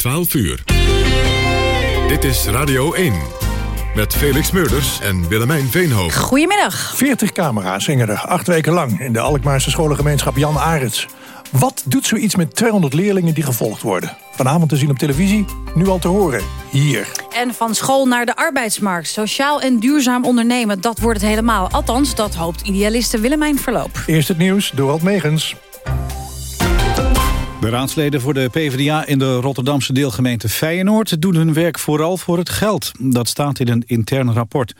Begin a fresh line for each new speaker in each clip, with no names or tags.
12 uur. Dit is Radio 1. Met Felix Meurders en Willemijn Veenhoven.
Goedemiddag.
40 camera's hingen er acht weken lang in de Alkmaarse scholengemeenschap Jan Arets. Wat doet zoiets met 200 leerlingen die gevolgd worden? Vanavond te zien op televisie, nu al te horen, hier.
En van school naar de arbeidsmarkt. Sociaal en duurzaam ondernemen, dat wordt het helemaal. Althans, dat hoopt idealiste Willemijn Verloop.
Eerst het nieuws, Dorald Megens.
De raadsleden voor de PvdA in de Rotterdamse deelgemeente Feyenoord... doen hun werk vooral voor het geld. Dat staat in een intern rapport.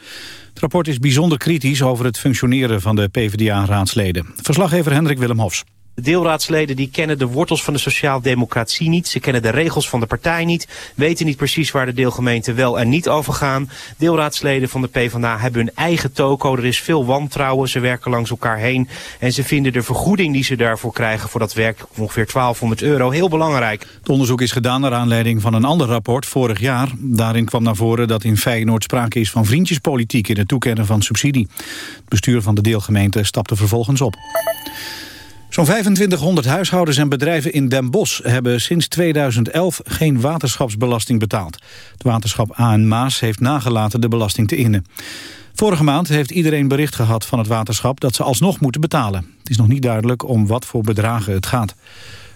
Het rapport is bijzonder kritisch over het functioneren van de PvdA-raadsleden. Verslaggever Hendrik Willem Hofs.
De deelraadsleden die kennen de wortels van de sociaaldemocratie niet. Ze kennen de regels van de partij niet. Weten niet precies waar de deelgemeenten wel en niet over gaan. Deelraadsleden van de PvdA hebben hun eigen toko. Er is veel wantrouwen. Ze werken langs elkaar heen. En ze vinden de vergoeding die ze daarvoor krijgen voor dat werk, ongeveer 1200 euro, heel belangrijk.
Het onderzoek is gedaan naar aanleiding van een ander rapport vorig jaar. Daarin kwam naar voren dat in Feyenoord sprake is van vriendjespolitiek in het toekennen van subsidie. Het bestuur van de deelgemeente stapte vervolgens op. Zo'n 2500 huishoudens en bedrijven in Den Bosch hebben sinds 2011 geen waterschapsbelasting betaald. Het waterschap aan Maas heeft nagelaten de belasting te innen. Vorige maand heeft iedereen bericht gehad van het waterschap dat ze alsnog moeten betalen. Het is nog niet duidelijk om wat voor bedragen het gaat.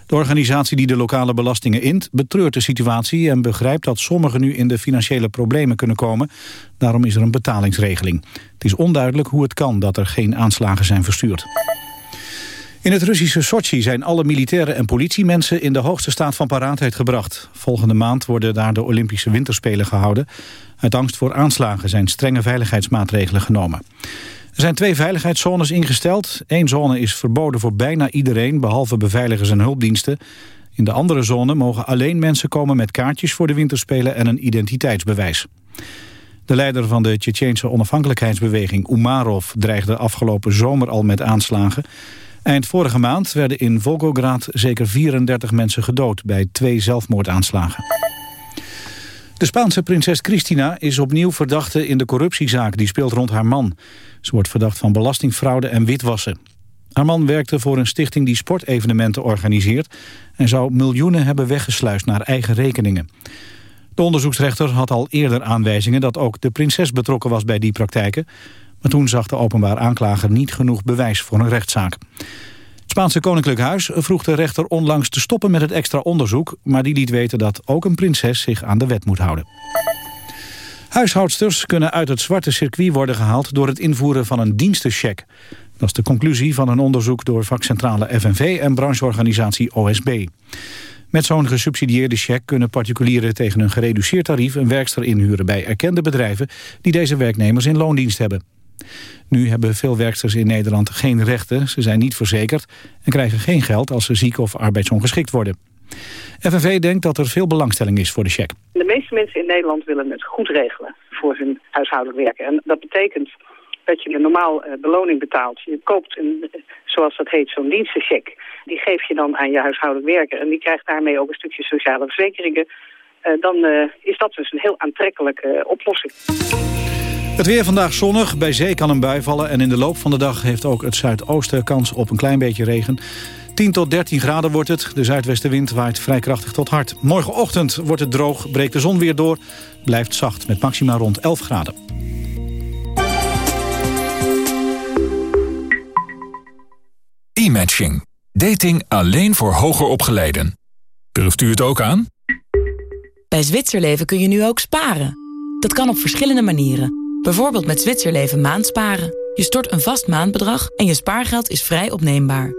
De organisatie die de lokale belastingen int betreurt de situatie en begrijpt dat sommigen nu in de financiële problemen kunnen komen. Daarom is er een betalingsregeling. Het is onduidelijk hoe het kan dat er geen aanslagen zijn verstuurd. In het Russische Sochi zijn alle militaire en politiemensen in de hoogste staat van paraatheid gebracht. Volgende maand worden daar de Olympische Winterspelen gehouden. Uit angst voor aanslagen zijn strenge veiligheidsmaatregelen genomen. Er zijn twee veiligheidszones ingesteld. Eén zone is verboden voor bijna iedereen, behalve beveiligers en hulpdiensten. In de andere zone mogen alleen mensen komen met kaartjes voor de winterspelen en een identiteitsbewijs. De leider van de Tsjetsjeense onafhankelijkheidsbeweging, Umarov, dreigde afgelopen zomer al met aanslagen. Eind vorige maand werden in Volgograd zeker 34 mensen gedood bij twee zelfmoordaanslagen. De Spaanse prinses Cristina is opnieuw verdachte in de corruptiezaak die speelt rond haar man. Ze wordt verdacht van belastingfraude en witwassen. Haar man werkte voor een stichting die sportevenementen organiseert... en zou miljoenen hebben weggesluist naar eigen rekeningen. De onderzoeksrechter had al eerder aanwijzingen dat ook de prinses betrokken was bij die praktijken... Maar toen zag de openbaar aanklager niet genoeg bewijs voor een rechtszaak. Het Spaanse Koninklijk Huis vroeg de rechter onlangs te stoppen met het extra onderzoek... maar die liet weten dat ook een prinses zich aan de wet moet houden. Huishoudsters kunnen uit het zwarte circuit worden gehaald... door het invoeren van een dienstencheck. Dat is de conclusie van een onderzoek door vakcentrale FNV... en brancheorganisatie OSB. Met zo'n gesubsidieerde check kunnen particulieren tegen een gereduceerd tarief... een werkster inhuren bij erkende bedrijven... die deze werknemers in loondienst hebben. Nu hebben veel werksters in Nederland geen rechten, ze zijn niet verzekerd... en krijgen geen geld als ze ziek of arbeidsongeschikt worden. FNV denkt dat er veel belangstelling is voor de cheque.
De meeste mensen in Nederland willen het goed regelen voor hun huishoudelijk werken. En dat betekent dat je een normaal uh, beloning betaalt. Je koopt, een, zoals dat heet, zo'n dienstencheck. Die geef je dan aan je huishoudelijk werker. En die krijgt daarmee ook een stukje sociale verzekeringen. Uh, dan uh, is dat dus een heel aantrekkelijke oplossing.
Het weer vandaag zonnig, bij zee kan een bui vallen... en in de loop van de dag heeft ook het zuidoosten kans op een klein beetje regen. 10 tot 13 graden wordt het. De zuidwestenwind waait vrij krachtig tot hard. Morgenochtend wordt het droog, breekt de zon weer door. Blijft zacht met maxima rond 11 graden.
E-matching. Dating alleen voor hoger opgeleiden. Durft u het ook aan?
Bij Zwitserleven kun je nu ook sparen. Dat kan op verschillende manieren. Bijvoorbeeld met Zwitserleven maandsparen. Je stort een vast maandbedrag en je spaargeld is vrij opneembaar.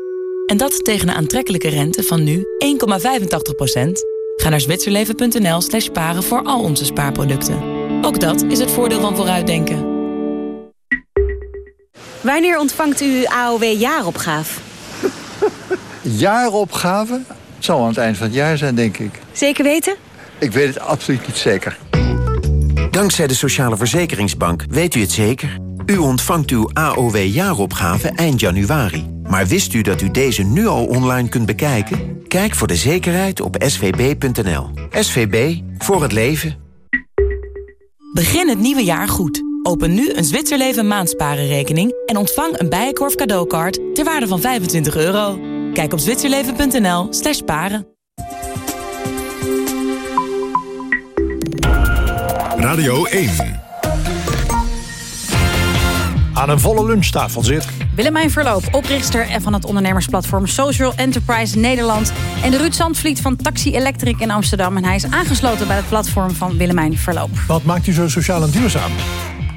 En dat tegen een aantrekkelijke rente van nu 1,85%. Ga naar zwitserleven.nl slash sparen voor al onze spaarproducten. Ook dat is het voordeel van vooruitdenken.
Wanneer ontvangt u AOW-jaaropgave?
Jaaropgave? Het zal aan het eind van het jaar zijn, denk ik.
Zeker weten?
Ik weet het absoluut niet zeker.
Dankzij de Sociale Verzekeringsbank weet u het zeker. U ontvangt uw AOW-jaaropgave eind januari. Maar wist u dat u deze nu al online kunt bekijken? Kijk voor de zekerheid op svb.nl. SVB, voor het leven.
Begin het nieuwe jaar goed. Open nu een Zwitserleven maandsparenrekening... en ontvang een Bijenkorf cadeaukaart ter waarde van 25 euro. Kijk op zwitserleven.nl slash paren.
Radio 1.
Aan een volle lunchtafel zit...
Willemijn Verloop, oprichter van het ondernemersplatform Social Enterprise Nederland... en Ruud Zandvliet van Taxi Electric in Amsterdam. En hij is aangesloten bij het platform van Willemijn Verloop.
Wat maakt u zo sociaal en duurzaam?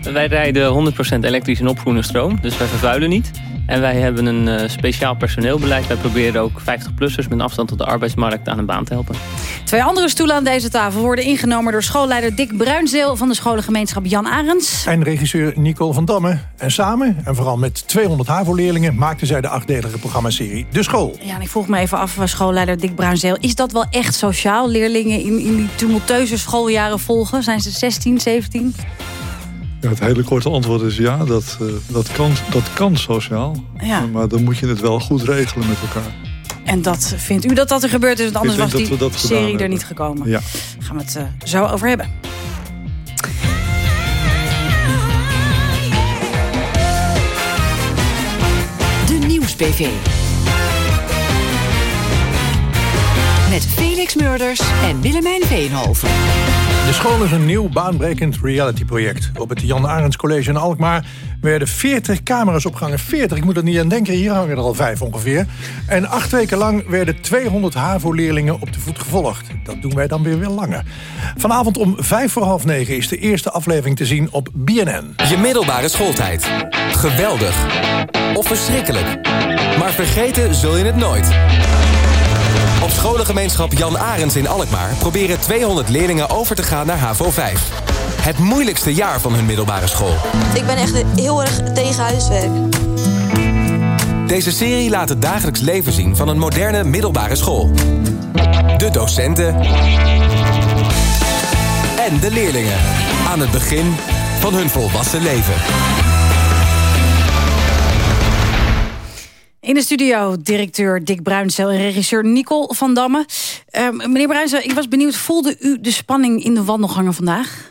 Wij rijden 100% elektrisch en opgroene stroom, dus wij vervuilen niet. En wij hebben een uh, speciaal personeelbeleid. Wij proberen ook 50-plussers met afstand tot de arbeidsmarkt aan een baan te helpen.
Twee andere stoelen aan deze tafel worden ingenomen door schoolleider Dick Bruinzeel van de scholengemeenschap Jan Arends.
En regisseur Nicole van Damme. En samen, en vooral met 200 HAVO-leerlingen, maakten zij de achtdelige programmaserie De School.
Ja, en ik vroeg me even af, eh, schoolleider Dick Bruinzeel, is dat wel echt sociaal? Leerlingen in, in die tumultueuze schooljaren volgen? Zijn ze 16, 17?
Ja, het hele korte antwoord is ja, dat, uh, dat, kan, dat kan sociaal.
Ja.
Maar dan moet je het wel goed regelen met elkaar.
En dat vindt u dat dat er gebeurd is? Want anders was die serie er niet gekomen.
Ja.
Daar gaan we het uh, zo over hebben.
De Nieuws-PV. Met Felix Murders en Willemijn Veenhoven.
De school is een nieuw baanbrekend realityproject. Op het Jan Arends College in Alkmaar werden 40 camera's opgehangen. 40, ik moet er niet aan denken, hier hangen er al vijf ongeveer. En acht weken lang werden 200 HAVO-leerlingen op de voet gevolgd. Dat doen wij dan weer weer langer. Vanavond om vijf voor half negen is de eerste aflevering te zien op BNN.
Je middelbare schooltijd. Geweldig. Of verschrikkelijk. Maar vergeten zul je het nooit. Op scholengemeenschap Jan Arends in Alkmaar... proberen 200 leerlingen over te gaan naar HAVO 5. Het moeilijkste jaar van hun middelbare school.
Ik ben echt heel erg tegen huiswerk.
Deze serie laat het dagelijks leven zien van een moderne middelbare school. De docenten... en de leerlingen. Aan het begin van hun volwassen leven.
In de studio directeur Dick Bruinsel en regisseur Nicole van Damme. Uh, meneer Bruinsel, ik was benieuwd, voelde u de spanning in de wandelgangen vandaag?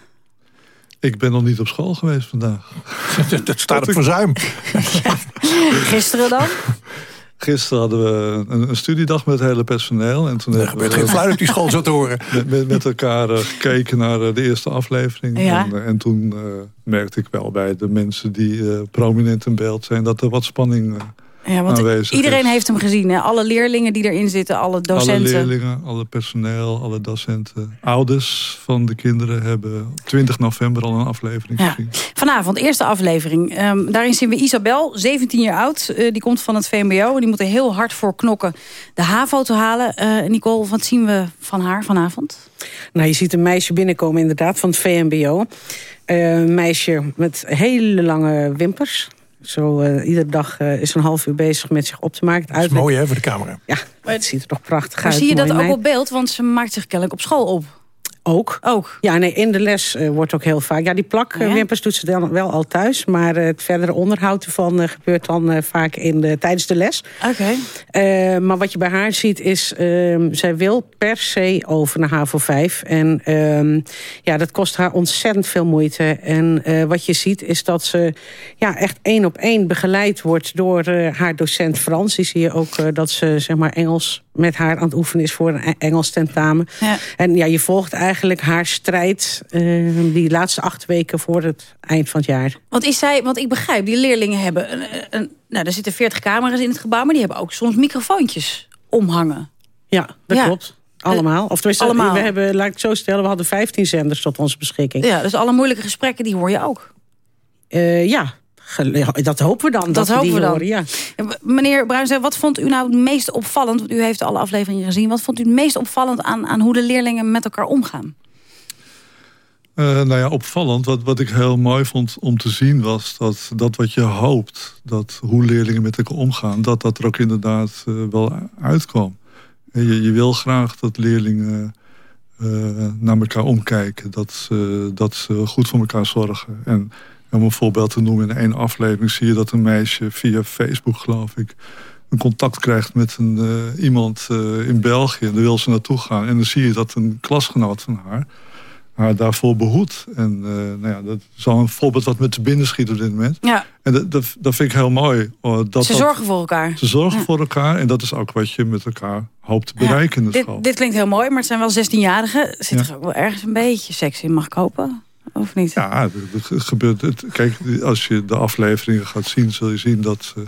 Ik ben nog niet op school geweest vandaag.
Dat staat op verzuim.
ja. Gisteren dan?
Gisteren hadden we een, een, studiedag met het hele personeel. En toen
er gebeurt geen fluit op die school zo te horen.
Met, met, met elkaar uh, gekeken naar uh, de eerste aflevering.
Ja.
En, uh, en, toen merkte ik wel bij de mensen die prominent in beeld zijn... dat er wat spanning
ja, want iedereen
is.
heeft hem gezien. Hè? Alle leerlingen die erin zitten, alle docenten.
Alle leerlingen, alle personeel, alle docenten. Ouders van de kinderen hebben 20 november al een aflevering
ja.
gezien.
Vanavond, eerste aflevering. Um, daarin zien we Isabel, 17 jaar oud. Uh, die komt van het VMBO. En die moet er heel hard voor knokken de HAVO te halen. Uh, Nicole, wat zien we van haar vanavond?
Nou, je ziet een meisje binnenkomen inderdaad van het VMBO. Uh, een meisje met hele lange wimpers. Zo uh, iedere dag uh, is een half uur bezig met zich op te maken.
Dat is mooi hè, voor de camera.
Ja, het ziet er toch prachtig
maar
uit.
zie je dat ook
meid.
op beeld? Want ze maakt zich kennelijk op school op.
Ook.
Ook.
Ja, nee, in de les uh, wordt ook heel vaak... Ja, die plakwimpers ja. doet ze dan wel al thuis. Maar het verdere onderhoud ervan gebeurt dan vaak in de, tijdens de les.
Oké.
Okay. maar wat je bij haar ziet is... Ehm, zij wil per se over naar HAVO 5. En um, ja, dat kost haar ontzettend veel moeite. En wat je ziet is dat ze ja, echt één op één begeleid wordt... door haar docent Frans. Die zie je ook dat ze zeg maar, Engels met haar aan het oefenen is voor een Engels tentamen.
Ja.
En ja, je volgt eigenlijk haar strijd uh, die laatste acht weken voor het eind van het jaar.
Want is zij, want ik begrijp, die leerlingen hebben een, een nou, er zitten 40 camera's in het gebouw, maar die hebben ook soms microfoontjes omhangen.
Ja, dat ja. klopt. Allemaal. Of tenminste,
Allemaal.
we hebben, laat ik het zo stellen, we hadden 15 zenders tot onze beschikking.
Ja, dus alle moeilijke gesprekken, die hoor je ook.
Uh, ja, dat hopen we dan. Dat,
dat
we
hopen
die
we dan.
Horen, ja.
Meneer Bruins, wat vond u nou het meest opvallend? Want u heeft alle afleveringen gezien. Wat vond u het meest opvallend aan, aan hoe de leerlingen met elkaar omgaan?
Uh, nou ja, opvallend. Wat, wat ik heel mooi vond om te zien was dat, dat wat je hoopt... dat hoe leerlingen met elkaar omgaan... dat dat er ook inderdaad uh, wel uitkwam. Je, je wil graag dat leerlingen uh, naar elkaar omkijken. Dat ze, dat ze goed voor elkaar zorgen. En om een voorbeeld te noemen, in één aflevering zie je dat een meisje via Facebook, geloof ik, een contact krijgt met een, uh, iemand uh, in België. Daar wil ze naartoe gaan. En dan zie je dat een klasgenoot van haar haar daarvoor behoedt. En uh, nou ja, dat is al een voorbeeld wat me te binnen schiet op dit moment.
Ja.
En dat, dat, dat vind ik heel mooi. Dat
ze
dat,
zorgen voor elkaar.
Ze zorgen
ja.
voor elkaar. En dat is ook wat je met elkaar hoopt te bereiken
ja.
in de
dit,
school.
Dit klinkt heel mooi, maar het zijn wel 16-jarigen. Zit er ook wel ergens een beetje seks in, mag ik hopen? Of niet?
Ja, het gebeurt. Het, kijk, als je de afleveringen gaat zien, zul je zien dat... Uh,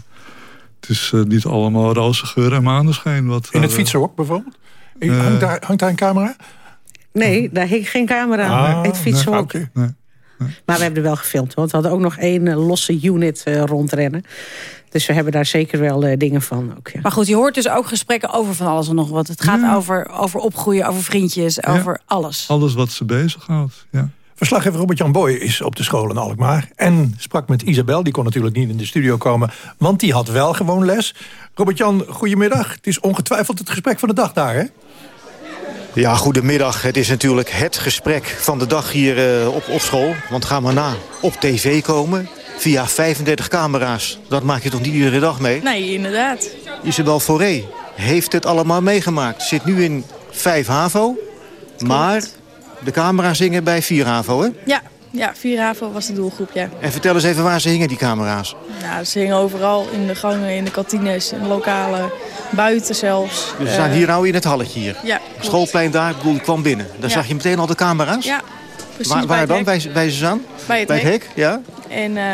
het is uh, niet allemaal roze geur en maneschijn. Wat,
In het fietsenhok bijvoorbeeld? hangt, daar, hangt daar een camera?
Nee, daar hing geen camera. Ah, het fietsenhok. Nee, nee. Maar we hebben er wel gefilmd. Want we hadden ook nog één losse unit uh, rondrennen. Dus we hebben daar zeker wel uh, dingen van. Ook, ja.
Maar goed, je hoort dus ook gesprekken over van alles en nog wat. Het gaat over, over opgroeien, over vriendjes, over alles.
Alles wat ze bezighoudt, ja.
Verslaggever Robert-Jan Boy is op de school in Alkmaar. En sprak met Isabel, die kon natuurlijk niet in de studio komen... want die had wel gewoon les. Robert-Jan, goedemiddag. Het is ongetwijfeld het gesprek van de dag daar, hè?
Ja, goedemiddag. Het is natuurlijk het gesprek van de dag hier uh, op, op school. Want ga maar na, op tv komen via 35 camera's. Dat maak je toch niet iedere dag mee?
Nee, inderdaad.
Isabel Fauré heeft het allemaal meegemaakt. Zit nu in 5 HAVO, maar de camera's zingen bij 4 HAVO, hè?
Ja, ja, 4 HAVO was de doelgroep, ja.
En vertel eens even waar ze hingen, die camera's.
Nou, ze hingen overal, in de gangen, in de kantines, in de lokalen, buiten zelfs.
Dus we staan hier nou in het halletje hier.
Ja,
Schoolplein daar, ik kwam binnen. Daar zag je meteen al de camera's?
Ja, precies.
Waar, waar dan? Bij, bij ze aan?
Bij het,
bij het hek. ja.
En uh,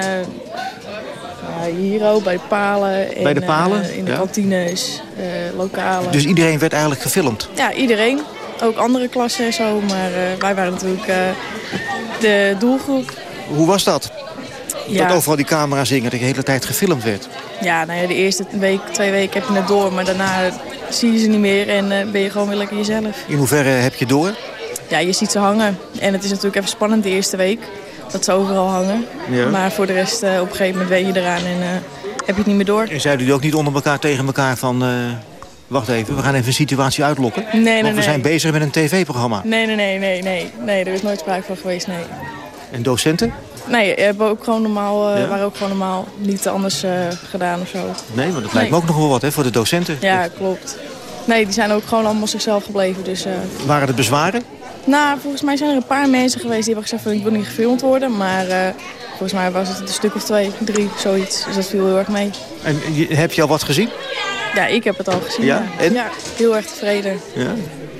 hier ook, bij de palen. En,
bij de palen?
Uh, in de ja. kantines, uh, lokalen.
Dus iedereen werd eigenlijk gefilmd?
Ja, iedereen. Ook andere klassen en zo, maar wij waren natuurlijk de doelgroep.
Hoe was dat? Ja. Dat overal die camera's zingen, dat de hele tijd gefilmd werd.
Ja, nou ja, de eerste week, twee weken heb je het door, maar daarna zie je ze niet meer en uh, ben je gewoon weer lekker jezelf.
In hoeverre heb je door?
Ja, je ziet ze hangen. En het is natuurlijk even spannend de eerste week, dat ze overal hangen. Ja. Maar voor de rest, uh, op een gegeven moment weet je eraan en uh, heb je het niet meer door.
En zeiden jullie ook niet onder elkaar tegen elkaar van... Wacht even, we gaan even een situatie uitlokken.
Nee, nee,
Want we
nee.
zijn bezig met een tv-programma.
Nee, nee, nee, nee, nee. Nee, er is nooit sprake van geweest, nee.
En docenten?
Nee, hebben ook gewoon normaal, uh, ja? waren ook gewoon normaal niet anders uh, gedaan of zo.
Nee, maar dat lijkt me ook nog wel wat hè, voor de docenten.
Ja, klopt. Nee, die zijn ook gewoon allemaal zichzelf gebleven. Dus, uh...
Waren er bezwaren?
Nou, volgens mij zijn er een paar mensen geweest die hebben gezegd van ik wil niet gefilmd worden. Maar volgens mij was het een stuk of twee, drie, zoiets. Dus dat viel heel erg mee.
En heb je al wat gezien?
Ja, ik heb het al gezien.
Ja? En?
ja heel erg tevreden.
Ja?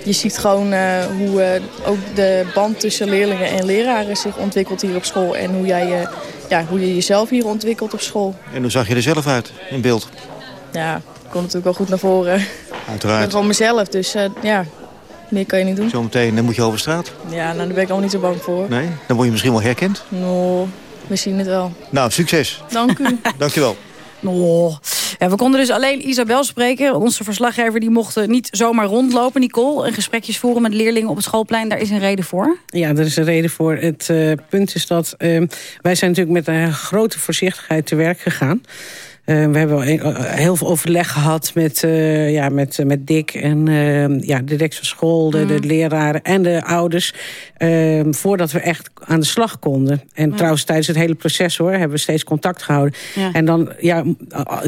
Je ziet gewoon uh, hoe uh, ook de band tussen leerlingen en leraren zich ontwikkelt hier op school. En hoe, jij, uh, ja, hoe je jezelf hier ontwikkelt op school.
En hoe zag je er zelf uit in beeld?
Ja, ik kom natuurlijk wel goed naar voren.
Uiteraard.
Ik ben gewoon mezelf, dus ja, meer kan je niet doen.
Zometeen dan moet je over straat?
Ja, nou, daar ben ik al niet zo bang voor.
Nee? Dan word je misschien wel herkend?
Nou, we zien het wel.
Nou, succes.
Dank u.
Dank je wel.
Oh. Ja, we konden dus alleen Isabel spreken. Onze verslaggever die mocht niet zomaar rondlopen, Nicole. En gesprekjes voeren met leerlingen op het schoolplein. Daar is een reden voor?
Ja, er is een reden voor. Het uh, punt is dat uh, wij zijn natuurlijk met een grote voorzichtigheid te werk gegaan. Uh, we hebben heel veel overleg gehad met, uh, ja, met, met Dick en uh, ja, de directie van school, de, de, leraren en de ouders. ehm, voordat we echt aan de slag konden. En
Ja.
trouwens tijdens het hele proces hoor, hebben we steeds contact gehouden.
Ja.
En dan ja,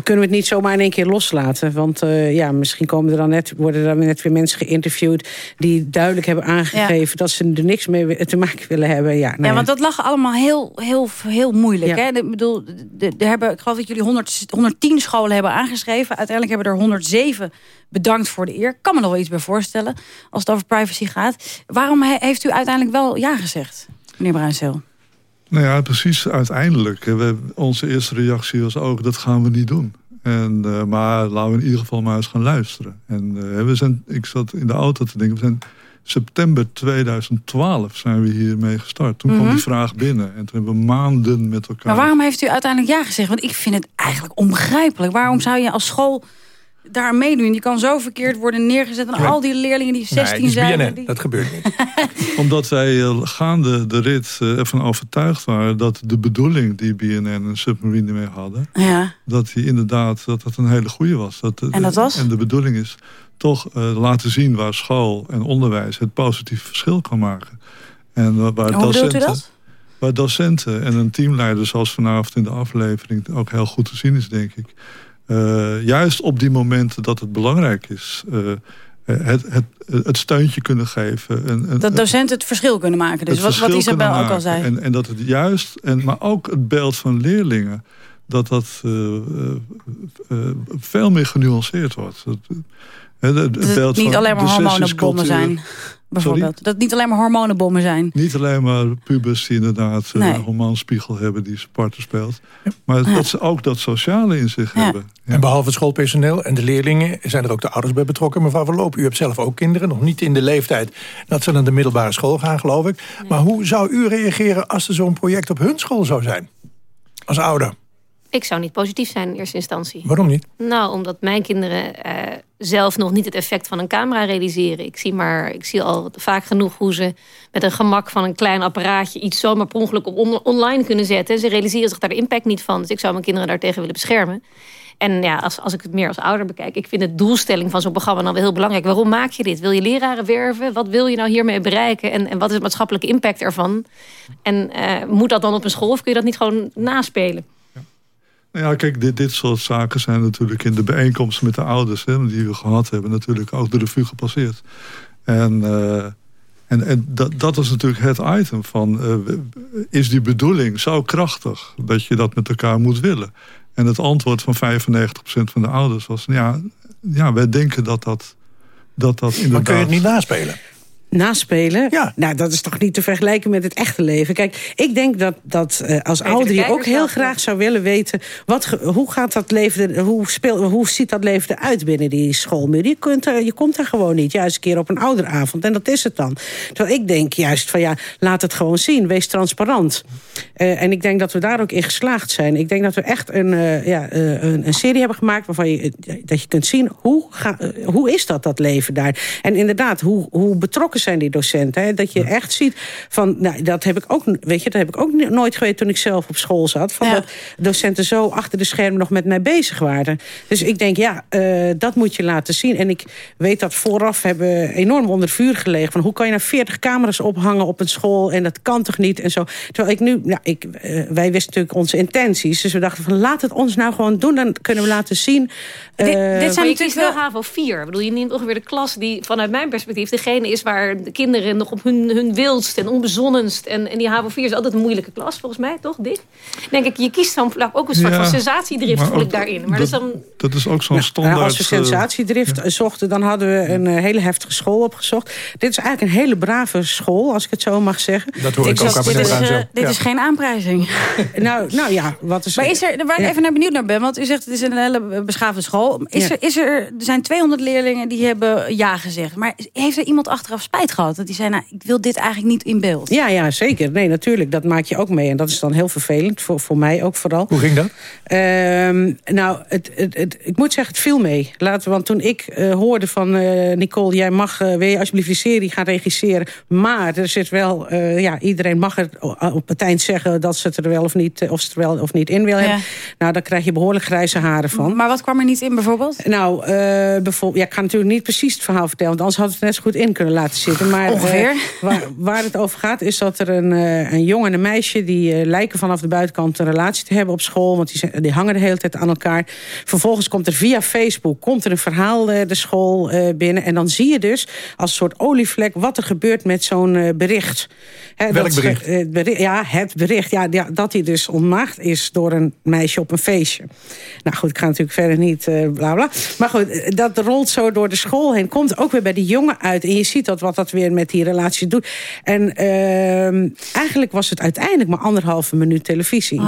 kunnen we het niet zomaar in één keer loslaten. Want eh, ja, misschien komen er dan net, worden er dan net weer mensen geïnterviewd... die duidelijk hebben aangegeven dat ze er niks mee te maken willen hebben. Ja, nou
Ja, want dat lag allemaal heel, heel, heel moeilijk. Hè? Ik bedoel, de, de hebben, ik geloof dat jullie 100, 110 scholen hebben aangeschreven. Uiteindelijk hebben er 107 bedankt voor de eer. Kan me nog wel iets bij voorstellen als het over privacy gaat. Waarom he- heeft u uiteindelijk wel ja gezegd, meneer Bruinsel?
Nou ja, precies uiteindelijk. We, onze eerste reactie was ook, dat gaan we niet doen. En, eh, maar laten we in ieder geval maar eens gaan luisteren. En eh, we zijn, ik zat in de auto te denken, we zijn september 2012 zijn we hiermee gestart. Toen
Mhm.
kwam die vraag binnen en toen hebben we maanden met elkaar...
Maar waarom heeft u uiteindelijk ja gezegd? Want ik vind het eigenlijk onbegrijpelijk. Waarom zou je als school daar meedoen? Je kan zo verkeerd worden neergezet... en
Ja.
al die leerlingen die 16
nee,
zijn... Die-
Dat gebeurt niet.
Omdat wij eh, gaande de rit eh, ervan overtuigd waren... dat de bedoeling die BNN en Submarine mee hadden...
Ja.
dat die inderdaad dat dat een hele goede was. Dat,
En dat was?
En de bedoeling is toch eh, laten zien waar school en onderwijs... het positief verschil kan maken. En wa- waar
Hoe bedoelt u
docenten,
dat?
waar docenten en een teamleider... zoals vanavond in de aflevering ook heel goed te zien is, denk ik... eh, juist op die momenten dat het belangrijk is... eh, het, het, het steuntje kunnen geven. En, en-
Dat docenten het verschil kunnen maken. Dus wat, Isabel ook al zei.
En, en dat het juist, en, maar ook het beeld van leerlingen... dat dat veel meer genuanceerd wordt. Dat, eh,
Dat het niet
van
alleen maar hormonenbommen zijn. bijvoorbeeld. Dat het niet alleen maar hormonenbommen zijn.
Niet alleen maar pubers die inderdaad
Nee.
een romanspiegel hebben die zijn partner speelt. Maar dat ze ook dat sociale in zich hebben.
En behalve het schoolpersoneel en de leerlingen... zijn er ook de ouders bij betrokken. Mevrouw Verloop, u hebt zelf ook kinderen. Nog niet in de leeftijd dat ze naar de middelbare school gaan, geloof ik. Maar hoe zou u reageren als er zo'n project op hun school zou zijn? Als ouder.
Ik zou niet positief zijn in eerste instantie.
Waarom niet?
Nou, omdat mijn kinderen eh, zelf nog niet het effect van een camera realiseren. Ik zie, maar, ik zie al vaak genoeg hoe ze met een gemak van een klein apparaatje... iets zomaar per ongeluk op on- online kunnen zetten. Ze realiseren zich daar de impact niet van. Dus ik zou mijn kinderen daartegen willen beschermen. En ja, als, als ik het meer als ouder bekijk... ik vind de doelstelling van zo'n programma dan wel heel belangrijk. Waarom maak je dit? Wil je leraren werven? Wat wil je nou hiermee bereiken? En, en wat is het maatschappelijke impact ervan? En eh, moet dat dan op een school of kun je dat niet gewoon naspelen?
Ja, kijk, dit, dit soort zaken zijn natuurlijk in de bijeenkomsten met de ouders... Hè, die we gehad hebben, natuurlijk ook de revue gepasseerd. En, eh, en, en dat, dat is natuurlijk het item van... eh, is die bedoeling zo krachtig dat je dat met elkaar moet willen? En het antwoord van 95% van de ouders was... ja, ja wij denken dat dat, dat, dat inderdaad...
Maar kun je het niet naspelen?
Naspelen? Ja. Nou, dat is toch niet te vergelijken met het echte leven. Kijk, ik denk dat, dat eh, als ook heel graag zou willen weten... Wat, hoe, gaat dat leven, er- hoe, speel, hoe ziet dat leven eruit binnen die schoolmuur? Je, kunt er, je komt er gewoon niet. Juist een keer op een ouderavond. En dat is het dan. Terwijl ik denk juist van ja, laat het gewoon zien. Wees transparant. Eh, en ik denk dat we daar ook in geslaagd zijn. Ik denk dat we echt een, eh, ja, eh, een, een serie hebben gemaakt... waarvan je, dat je kunt zien, hoe, ga, hoe is dat, dat leven daar? En inderdaad, hoe, hoe betrokken zijn die docenten? Hè? Dat je echt ziet van, nou, dat heb ik ook, weet je, dat heb ik ook nooit geweten toen ik zelf op school zat. Van dat docenten zo achter de schermen nog met mij bezig waren. Dus ik denk, ja, eh, dat moet je laten zien. En ik weet dat vooraf hebben we enorm onder vuur gelegen. Van hoe kan je nou 40 camera's ophangen op een school? En dat kan toch niet? En zo. Terwijl ik nu, nou, ik, eh, wij wisten natuurlijk onze intenties. Dus we dachten van laat het ons nou gewoon doen. Dan kunnen we laten zien. eh,
maar je kiest wel HAVO 4. Ik bedoel, je neemt ongeveer de klas die vanuit mijn perspectief... degene is waar de kinderen nog op hun, hun wildst en onbezonnenst... En, en die HAVO 4 is altijd een moeilijke klas, volgens mij, toch, Dick? Denk ik, je kiest dan ook een soort
Ja,
van sensatiedrift, voel ik daarin. Maar
dat,
dat, is dan...
dat is ook zo'n
Nou,
standaard...
als we
eh,
sensatiedrift zochten, dan hadden we een eh, hele heftige school opgezocht. Dit is eigenlijk een hele brave school, als ik het zo mag zeggen.
Dat hoor ik ook aan
dit is, eh, dit
Ja.
is geen aanprijzing.
nou, nou ja, wat is...
Maar is er, waar ik even naar benieuwd naar ben, want u zegt het is een hele beschaafde school. Is
Ja.
er, is er, er zijn 200 leerlingen die hebben ja gezegd. Maar heeft er iemand achteraf spijt gehad? Dat die zei, nou, ik wil dit eigenlijk niet in beeld.
Ja, ja, zeker. Nee, natuurlijk. Dat maak je ook mee. En dat is dan heel vervelend, voor, voor mij ook vooral.
Hoe ging dat?
Ehm, nou, het, het, het- ik moet zeggen, het viel mee. Laten, want toen ik eh, hoorde van eh, Nicole... jij mag, eh, wil je alsjeblieft die serie gaan regisseren... maar er zit wel, eh, ja, iedereen mag het op het eind zeggen... dat ze het er wel of niet, of ze het er wel of niet in wil hebben. Nou, dan krijg je behoorlijk grijze haren van.
Maar wat kwam er niet in bijvoorbeeld?
Nou, eh, bijvoorbeeld, ja, ik ga natuurlijk niet precies het verhaal vertellen... want anders had het net zo goed in kunnen laten zitten. Maar,
Ongeveer.
eh, waar, waar het over gaat is dat er een, eh, een jongen en een meisje... die eh, lijken vanaf de buitenkant een relatie te hebben op school... want die, zijn- die hangen de hele tijd aan elkaar. Vervolgens komt er via Facebook komt er een verhaal eh, de school eh, binnen... en dan zie je dus als een soort olievlek... wat er gebeurt met zo'n eh, bericht. Hè,
Welk
dat,
bericht?
het bericht? Ja, het bericht. Ja, ja, dat hij dus ontmaagd is door een meisje op een feestje. Nou goed, ik ga natuurlijk verder niet eh bla bla. Maar goed, dat rolt zo door de school heen. Komt ook weer bij die jongen uit. En je ziet dat wat dat weer met die relatie doet. En ehm, eigenlijk was het uiteindelijk maar anderhalve minuut televisie.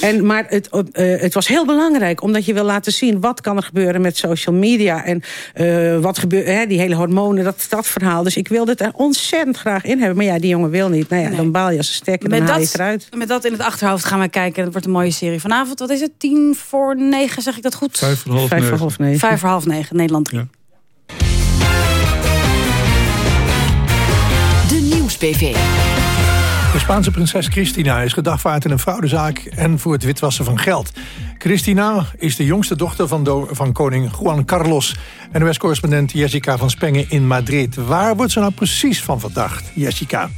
En, maar het, eh, het was heel belangrijk, omdat je wil laten zien... wat kan er gebeuren met social media en eh, wat gebeurt, hè, die hele hormonen, dat, dat verhaal. Dus ik wilde het er ontzettend graag in hebben. Maar ja, die jongen wil niet. Nou ja, dan baal je als een stekker, dan
Met
haal je
dat,
het eruit.
met dat in het achterhoofd gaan we kijken. Dat wordt een mooie serie. Vanavond, wat is het? Tien voor negen, zeg ik dat goed?
Vijf voor half
Vijf voor
negen.
half negen.
Vijf voor half negen, Nederland 3.
De Nieuws-PV.
De Spaanse prinses Cristina is gedagvaard in een fraudezaak... en voor het witwassen van geld. Cristina is de jongste dochter van, van koning Juan Carlos. NOS-correspondent Jessica van Spengen in Madrid. Waar wordt ze nou precies van verdacht, Jessica?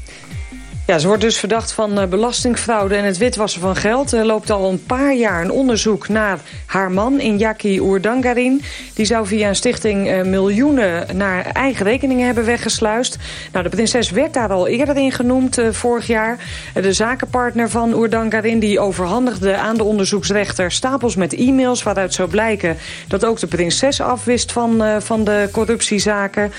Ja, ze wordt dus verdacht van uh, belastingfraude en het witwassen van geld. Er loopt al een paar jaar een onderzoek naar haar man, Inyaki Oerdangarin. Die zou via een stichting uh, miljoenen naar eigen rekeningen hebben weggesluist. Nou, de prinses werd daar al eerder in genoemd uh, vorig jaar. de zakenpartner van Oerdangarin die overhandigde aan de onderzoeksrechter stapels met e-mails... waaruit zou blijken dat ook de prinses afwist van, van de corruptiezaken.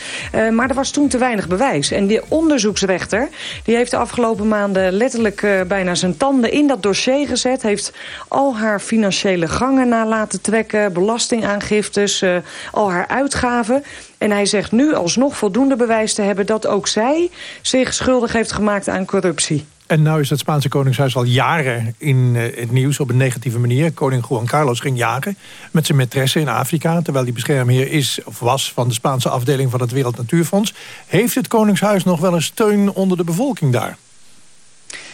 maar er was toen te weinig bewijs. En de onderzoeksrechter die heeft de afgelopen maanden letterlijk uh, bijna zijn tanden in dat dossier gezet. Heeft al haar financiële gangen na laten trekken, belastingaangiftes, uh, al haar uitgaven. En hij zegt nu alsnog voldoende bewijs te hebben dat ook zij zich schuldig heeft gemaakt aan corruptie.
En nu is het Spaanse Koningshuis al jaren in het nieuws op een negatieve manier. Koning Juan Carlos ging jagen met zijn maîtresse in Afrika... terwijl hij beschermheer is of was van de Spaanse afdeling van het Wereld Natuurfonds. Heeft het Koningshuis nog wel een steun onder de bevolking daar?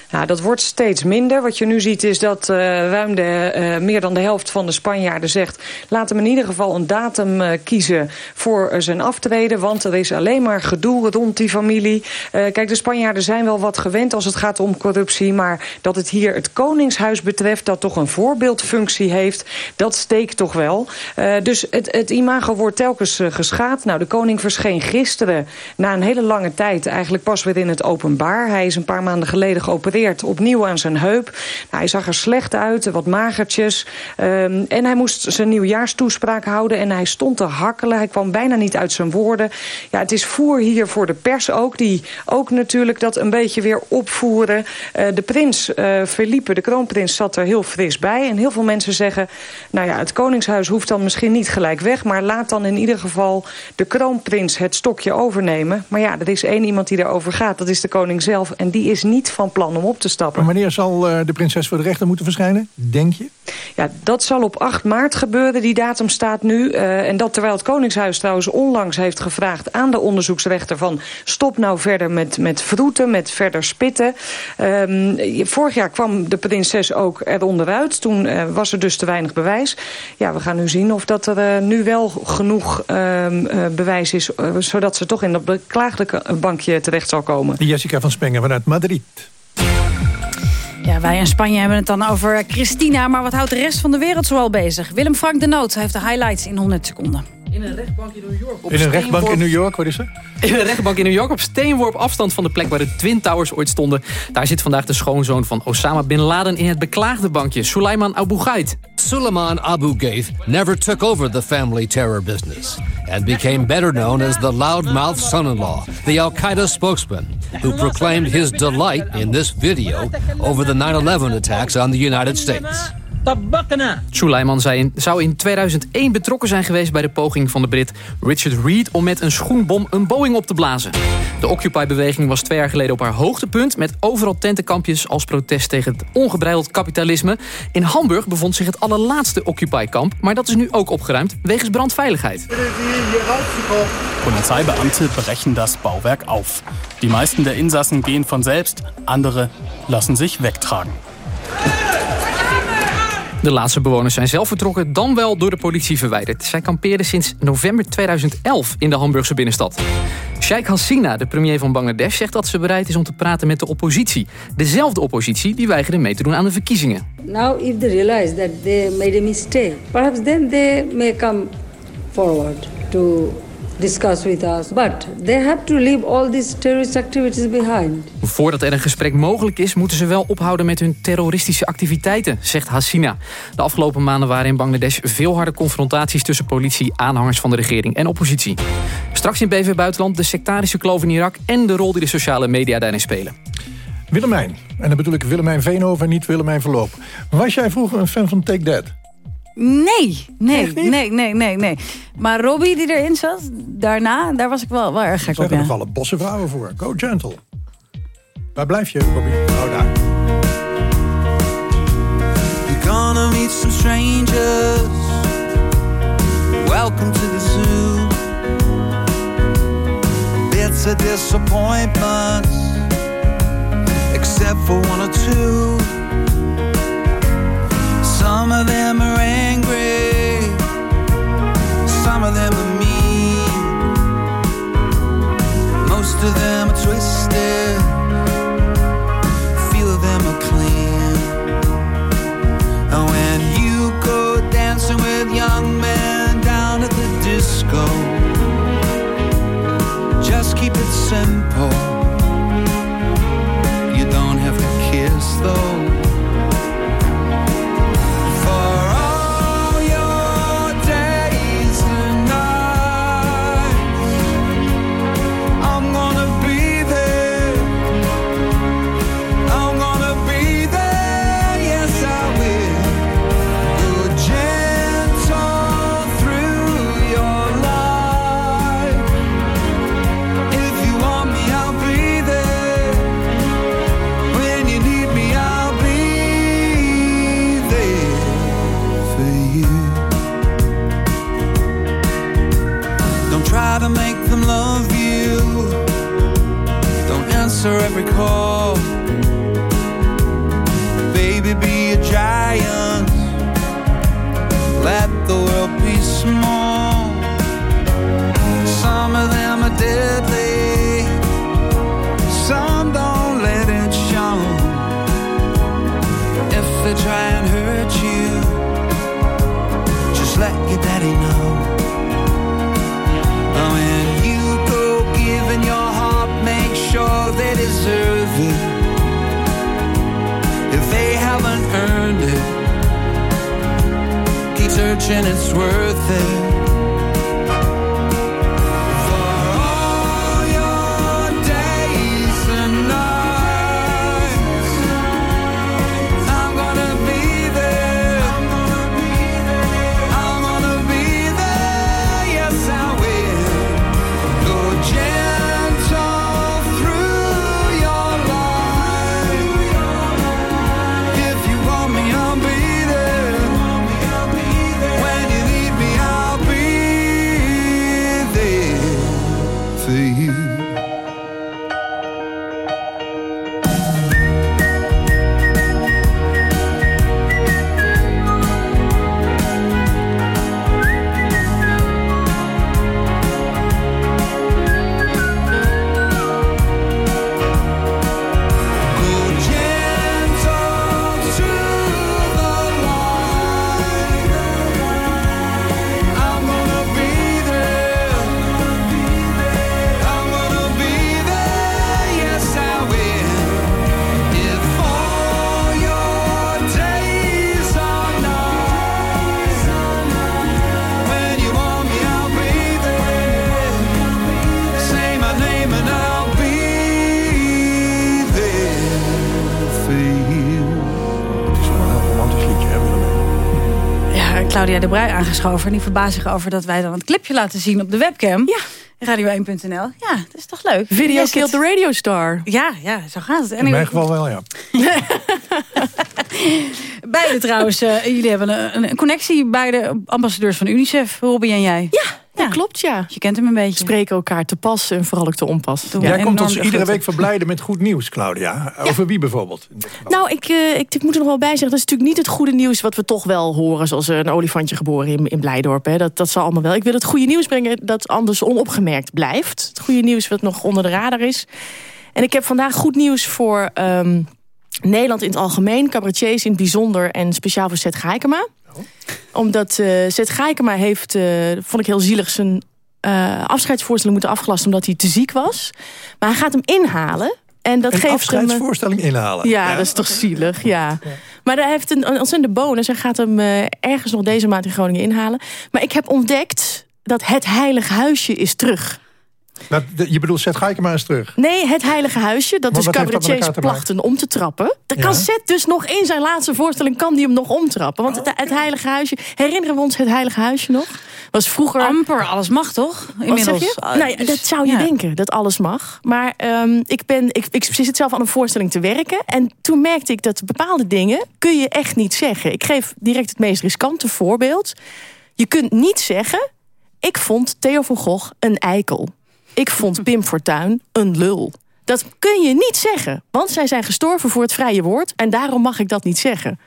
Nou, dat wordt steeds minder. Wat je nu ziet is dat uh, ruim de, uh, meer dan de helft van de Spanjaarden zegt... laat hem in ieder geval een datum uh, kiezen voor zijn aftreden... want er is alleen maar gedoe rond die familie. kijk, de Spanjaarden zijn wel wat gewend als het gaat om corruptie... maar dat het hier het Koningshuis betreft... dat toch een voorbeeldfunctie heeft, dat steekt toch wel. dus het, het imago wordt telkens geschaad. Nou, de koning verscheen gisteren na een hele lange tijd... eigenlijk pas weer in het openbaar. Hij is een paar maanden geleden geopereerd opnieuw aan zijn heup. Nou, hij zag er slecht uit, wat magertjes. Um, en hij moest zijn nieuwjaarstoespraak houden en hij stond te hakkelen. Hij kwam bijna niet uit zijn woorden. Ja, het is voer hier voor de pers ook, die ook natuurlijk dat een beetje weer opvoeren. Uh, de prins, uh, Felipe, de kroonprins, zat er heel fris bij. En heel veel mensen zeggen, nou ja, het koningshuis hoeft dan misschien niet gelijk weg... maar laat dan in ieder geval de kroonprins het stokje overnemen. Maar ja, er is één iemand die erover gaat, dat is de koning zelf. En die is niet van plan om op te stappen.
Maar wanneer zal uh, de prinses voor de rechter moeten verschijnen, denk je?
Ja, dat zal op 8 maart gebeuren. Die datum staat nu. Uh, en dat terwijl het Koningshuis trouwens onlangs heeft gevraagd aan de onderzoeksrechter van stop nou verder met, met vroeten, met verder spitten. Um, vorig jaar kwam de prinses ook eronderuit. Toen uh, was er dus te weinig bewijs. Ja, we gaan nu zien of dat er nu wel genoeg bewijs is... zodat ze toch in dat beklaaglijke bankje terecht zal komen.
Jessica van Spengen vanuit Madrid.
Ja, wij in Spanje hebben het dan over Christina. Maar wat houdt de rest van de wereld zoal bezig? Willem Frank de Noot heeft de highlights in 100 seconden.
In een rechtbank in New York.
Op in een rechtbank in New York, wat is er?
In een rechtbank in New York op steenworp afstand van de plek waar de Twin Towers ooit stonden. Daar zit vandaag de schoonzoon van Osama Bin Laden in het beklaagde bankje, Suleiman Abu Ghait.
Suleiman Abu Ghait never took over the family terror business and became better known as the loudmouth son-in-law, the Al-Qaeda spokesman, who proclaimed his delight in this video over the 9-11 attacks on the United States.
Suleiman in, zou in 2001 betrokken zijn geweest bij de poging van de Brit Richard Reed om met een schoenbom een Boeing op te blazen. De Occupy-beweging was twee jaar geleden op haar hoogtepunt met overal tentenkampjes als protest tegen het ongebreideld kapitalisme. In Hamburg bevond zich het allerlaatste Occupy-kamp, maar dat is nu ook opgeruimd wegens brandveiligheid.
Polizeibeamte brechen das Bauwerk auf. Die meisten der Insassen gehen von selbst, andere lassen sich wegtragen.
De laatste bewoners zijn zelf vertrokken, dan wel door de politie verwijderd. Zij kampeerden sinds november 2011 in de Hamburgse binnenstad. Sheikh Hasina, de premier van Bangladesh, zegt dat ze bereid is om te praten met de oppositie. Dezelfde oppositie die weigerde mee te doen aan de verkiezingen.
Now if they realize that they made a mistake, perhaps then they may come forward to discuss with us. But they have to leave all these terrorist activities behind.
Voordat er een gesprek mogelijk is, moeten ze wel ophouden met hun terroristische activiteiten, zegt Hasina. De afgelopen maanden waren in Bangladesh veel harde confrontaties tussen politie, aanhangers van de regering en oppositie. Straks in BV Buitenland de sectarische kloof in Irak en de rol die de sociale media daarin spelen.
Willemijn, en dan bedoel ik Willemijn Veenhoven, niet Willemijn Verloop. Was jij vroeger een fan van Take That?
Nee, nee, nee, nee, nee, nee. Maar Robbie die erin zat, daarna, daar was ik wel, wel erg gek
Ze
op. Er
ja. vallen bosse vrouwen voor. Go gentle. Waar blijf je, Robbie? Oh, daar. You're gonna meet some strangers. Welcome to the zoo. Bits of disappointments. Except for one or two.
Claudia de Brij aangeschoven. En die verbaast zich over dat wij dan het clipje laten zien op de webcam. Ja. Radio1.nl. Ja, dat is toch leuk?
Video
Yes,
killed
het-
the radio star.
Ja, ja, zo gaat het. En
In
ik-
mijn geval wel, ja.
Beide trouwens, eh, jullie hebben een, een connectie. Beide ambassadeurs van UNICEF, Robbie en jij.
Ja, klopt, ja.
Je kent hem een beetje.
Spreken elkaar te pas en vooral ook te onpas.
Jij komt ons iedere week verblijden met goed nieuws, Claudia. Over wie bijvoorbeeld?
Nou, ik, eh, ik, ik moet er nog wel bij zeggen... dat is natuurlijk niet het goede nieuws wat we toch wel horen... zoals een olifantje geboren in, in Blijdorp. Hè. Dat, dat zal allemaal wel. Ik wil het goede nieuws brengen dat anders onopgemerkt blijft. Het goede nieuws wat nog onder de radar is. En ik heb vandaag goed nieuws voor ehm, Nederland in het algemeen... cabaretiers in het bijzonder en speciaal voor Seth Omdat eh Seth Gaikema heeft, eh, vond ik heel zielig... zijn eh, afscheidsvoorstelling moeten afgelast omdat hij te ziek was. Maar hij gaat hem inhalen... En dat
een
geeft hem,
afscheidsvoorstelling inhalen.
ja, dat is toch zielig, ja. Maar hij heeft een, een ontzettende bonus. Hij gaat hem ergens nog deze maand in Groningen inhalen. Maar ik heb ontdekt dat het heilige huisje is terug.
Dat, de- je bedoelt, zet Gaikema eens terug.
Nee, het heilige huisje, dat
Maar
dus
met
cabaretiers plachten om te trappen. Dan kan
Ja.
Seth dus nog in zijn laatste voorstelling... kan die hem nog omtrappen. Want het, het heilige huisje... Herinneren we ons het heilige huisje nog? Was vroeger...
Amper, alles mag toch?
Wat
Inmiddels.
zeg je?
Ah,
nou ja,
dus-
dat zou je
ja.
denken, dat alles mag. Maar ehm, ik, ben, ik, ik zit zelf aan een voorstelling te werken. En toen merkte ik dat bepaalde dingen kun je echt niet zeggen. Ik geef direct het meest riskante voorbeeld. Je kunt niet zeggen... ik vond Theo van Gogh een eikel. Ik vond Pim Fortuyn een lul. Dat kun je niet zeggen. Want zij zijn gestorven voor het vrije woord. En daarom mag ik dat niet zeggen.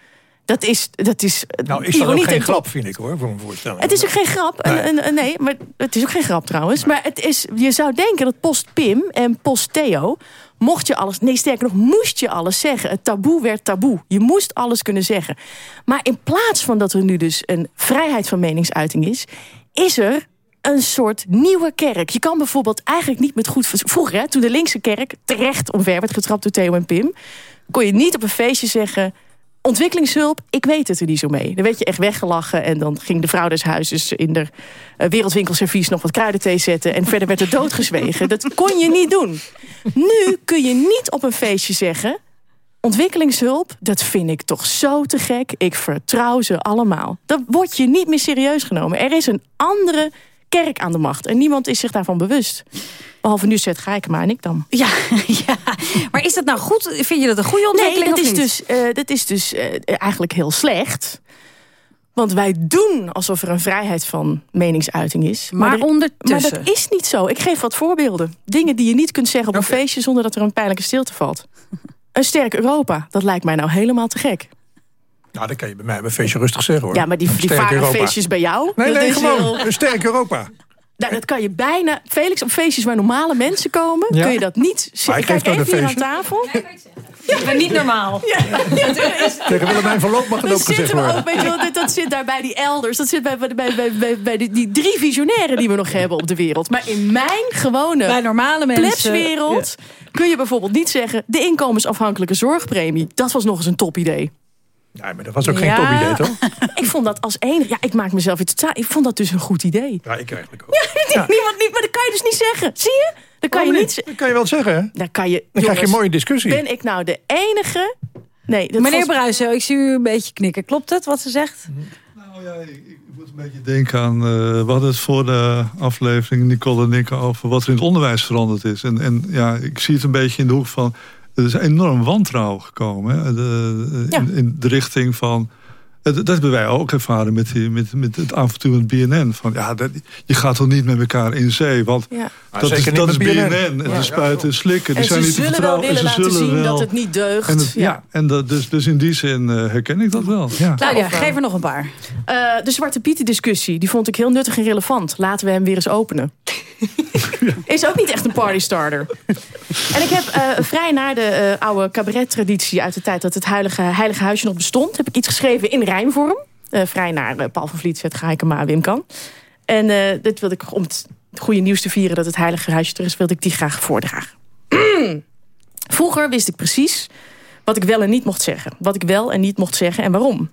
Dat is, dat is
Nou, is dat ook geen grap, vind ik, hoor, voor een voorstelling.
Het is ook geen grap.
Nee.
Een, een- nee maar het is ook geen grap trouwens. Maar het is, je zou denken dat post Pim en post Theo... mocht je alles... Nee, sterker nog, moest je alles zeggen. Het taboe werd taboe. Je moest alles kunnen zeggen. Maar in plaats van dat er nu dus een vrijheid van meningsuiting is... is er een soort nieuwe kerk. Je kan bijvoorbeeld eigenlijk niet met goed... Vroeger, hè, toen de linkse kerk terecht omver werd getrapt door Theo en Pim... kon je niet op een feestje zeggen... Ontwikkelingshulp, ik weet het er niet zo mee. Dan werd je echt weggelachen en dan ging de vrouw des huizes in de eh, wereldwinkelservies nog wat kruidenthee zetten en verder werd er doodgezwegen. Dat kon je niet doen. Nu kun je niet op een feestje zeggen, ontwikkelingshulp, dat vind ik toch zo te gek. Ik vertrouw ze allemaal. Dan word je niet meer serieus genomen. Er is een andere kerk aan de macht en niemand is zich daarvan bewust. Behalve nu Zet Gijkema en ik dan.
Ja, ja, maar is dat nou goed? Vind je dat een goede
Nee,
ontwikkeling
dat
of
is
niet?
dus, eh, dat is dus eh, eigenlijk heel slecht. Want wij doen alsof er een vrijheid van meningsuiting is.
Maar
er-
ondertussen.
Maar dat is niet zo. Ik geef wat voorbeelden. Dingen die je niet kunt zeggen op een feestje... zonder dat er een pijnlijke stilte valt. Een sterk Europa, dat lijkt mij nou helemaal te gek.
Nou, dat kan je bij mij bij een feestje rustig zeggen hoor.
Ja, maar die, die feestjes bij jou...
Nee, nee,
is
gewoon.
heel-
Een sterk Europa.
Nou, dat kan je bijna... Felix, op feestjes waar normale mensen komen...
Ja.
kun je dat niet
Maar
zeggen.
ik
Kijk even hier aan tafel.
Ik ben niet normaal.
Tegen Willemijn van Loop mag het
Dat
ook gezegd
zitten
worden.
ook, weet je wel, dat, dat zit daar bij die elders. Dat zit bij, bij, bij, bij, bij, die, die drie visionairen die we nog hebben op de wereld. Maar in mijn gewone
Bij normale mensen.
plebswereld kun je bijvoorbeeld niet zeggen... de inkomensafhankelijke zorgpremie. Dat was nog eens een topidee.
Nee, maar dat was ook geen
Ja.
topidee, toch?
Ik vond dat als enige... Ja, ik maak mezelf iets totaal... Ik vond dat dus een goed idee.
Ja, ik eigenlijk ook.
Ja, Niemand niet, maar dat kan je dus niet zeggen. Zie je? Dat kan je niet
niet? Dat kan je wel zeggen, hè?
Dan kan je...
Dan krijg je
jongens,
een mooie discussie.
Ben ik nou de enige... Nee, dat
Meneer Bruijsen, ik zie u een beetje knikken. Klopt het wat ze zegt?
Ik denk aan, eh, we hadden het voor de aflevering, Nicole en ik, over wat er in het onderwijs veranderd is. En, en ja, ik zie het een beetje in de hoek van, er is enorm wantrouwen gekomen. Hè, de, in, in de richting van, dat hebben wij ook ervaren met, die, met, met het avontuur met BNN. Van, ja, dat, je gaat toch niet met elkaar in zee, want
Ja.
Dat, is, dat is
met
BNN.
BNN.
En
Ja.
de spuiten en slikken, die
En
zijn
ze
niet te
zullen wel willen
en ze
laten
zullen
zien
wel.
dat het niet deugt.
En het-
Ja.
ja. en dat, dus, dus in die zin eh, herken ik dat wel. Ja.
Claudia,
Of, eh,
geef er nog een paar.
Eh, de Zwarte Pieten discussie, die vond ik heel nuttig en relevant. Laten we hem weer eens openen. Is ook niet echt een party starter. En ik heb eh, vrij naar de eh, oude cabaret-traditie uit de tijd dat het heilige, heilige huisje nog bestond, heb ik iets geschreven in rijmvorm. Eh, vrij naar Paul van Vliet, Zet Gaikema, Wim Kan. En dit wilde ik om het goede nieuws te vieren dat het heilige huisje terug is, wilde ik die graag voordragen. Vroeger wist ik precies wat ik wel en niet mocht zeggen. Wat ik wel en niet mocht zeggen en waarom.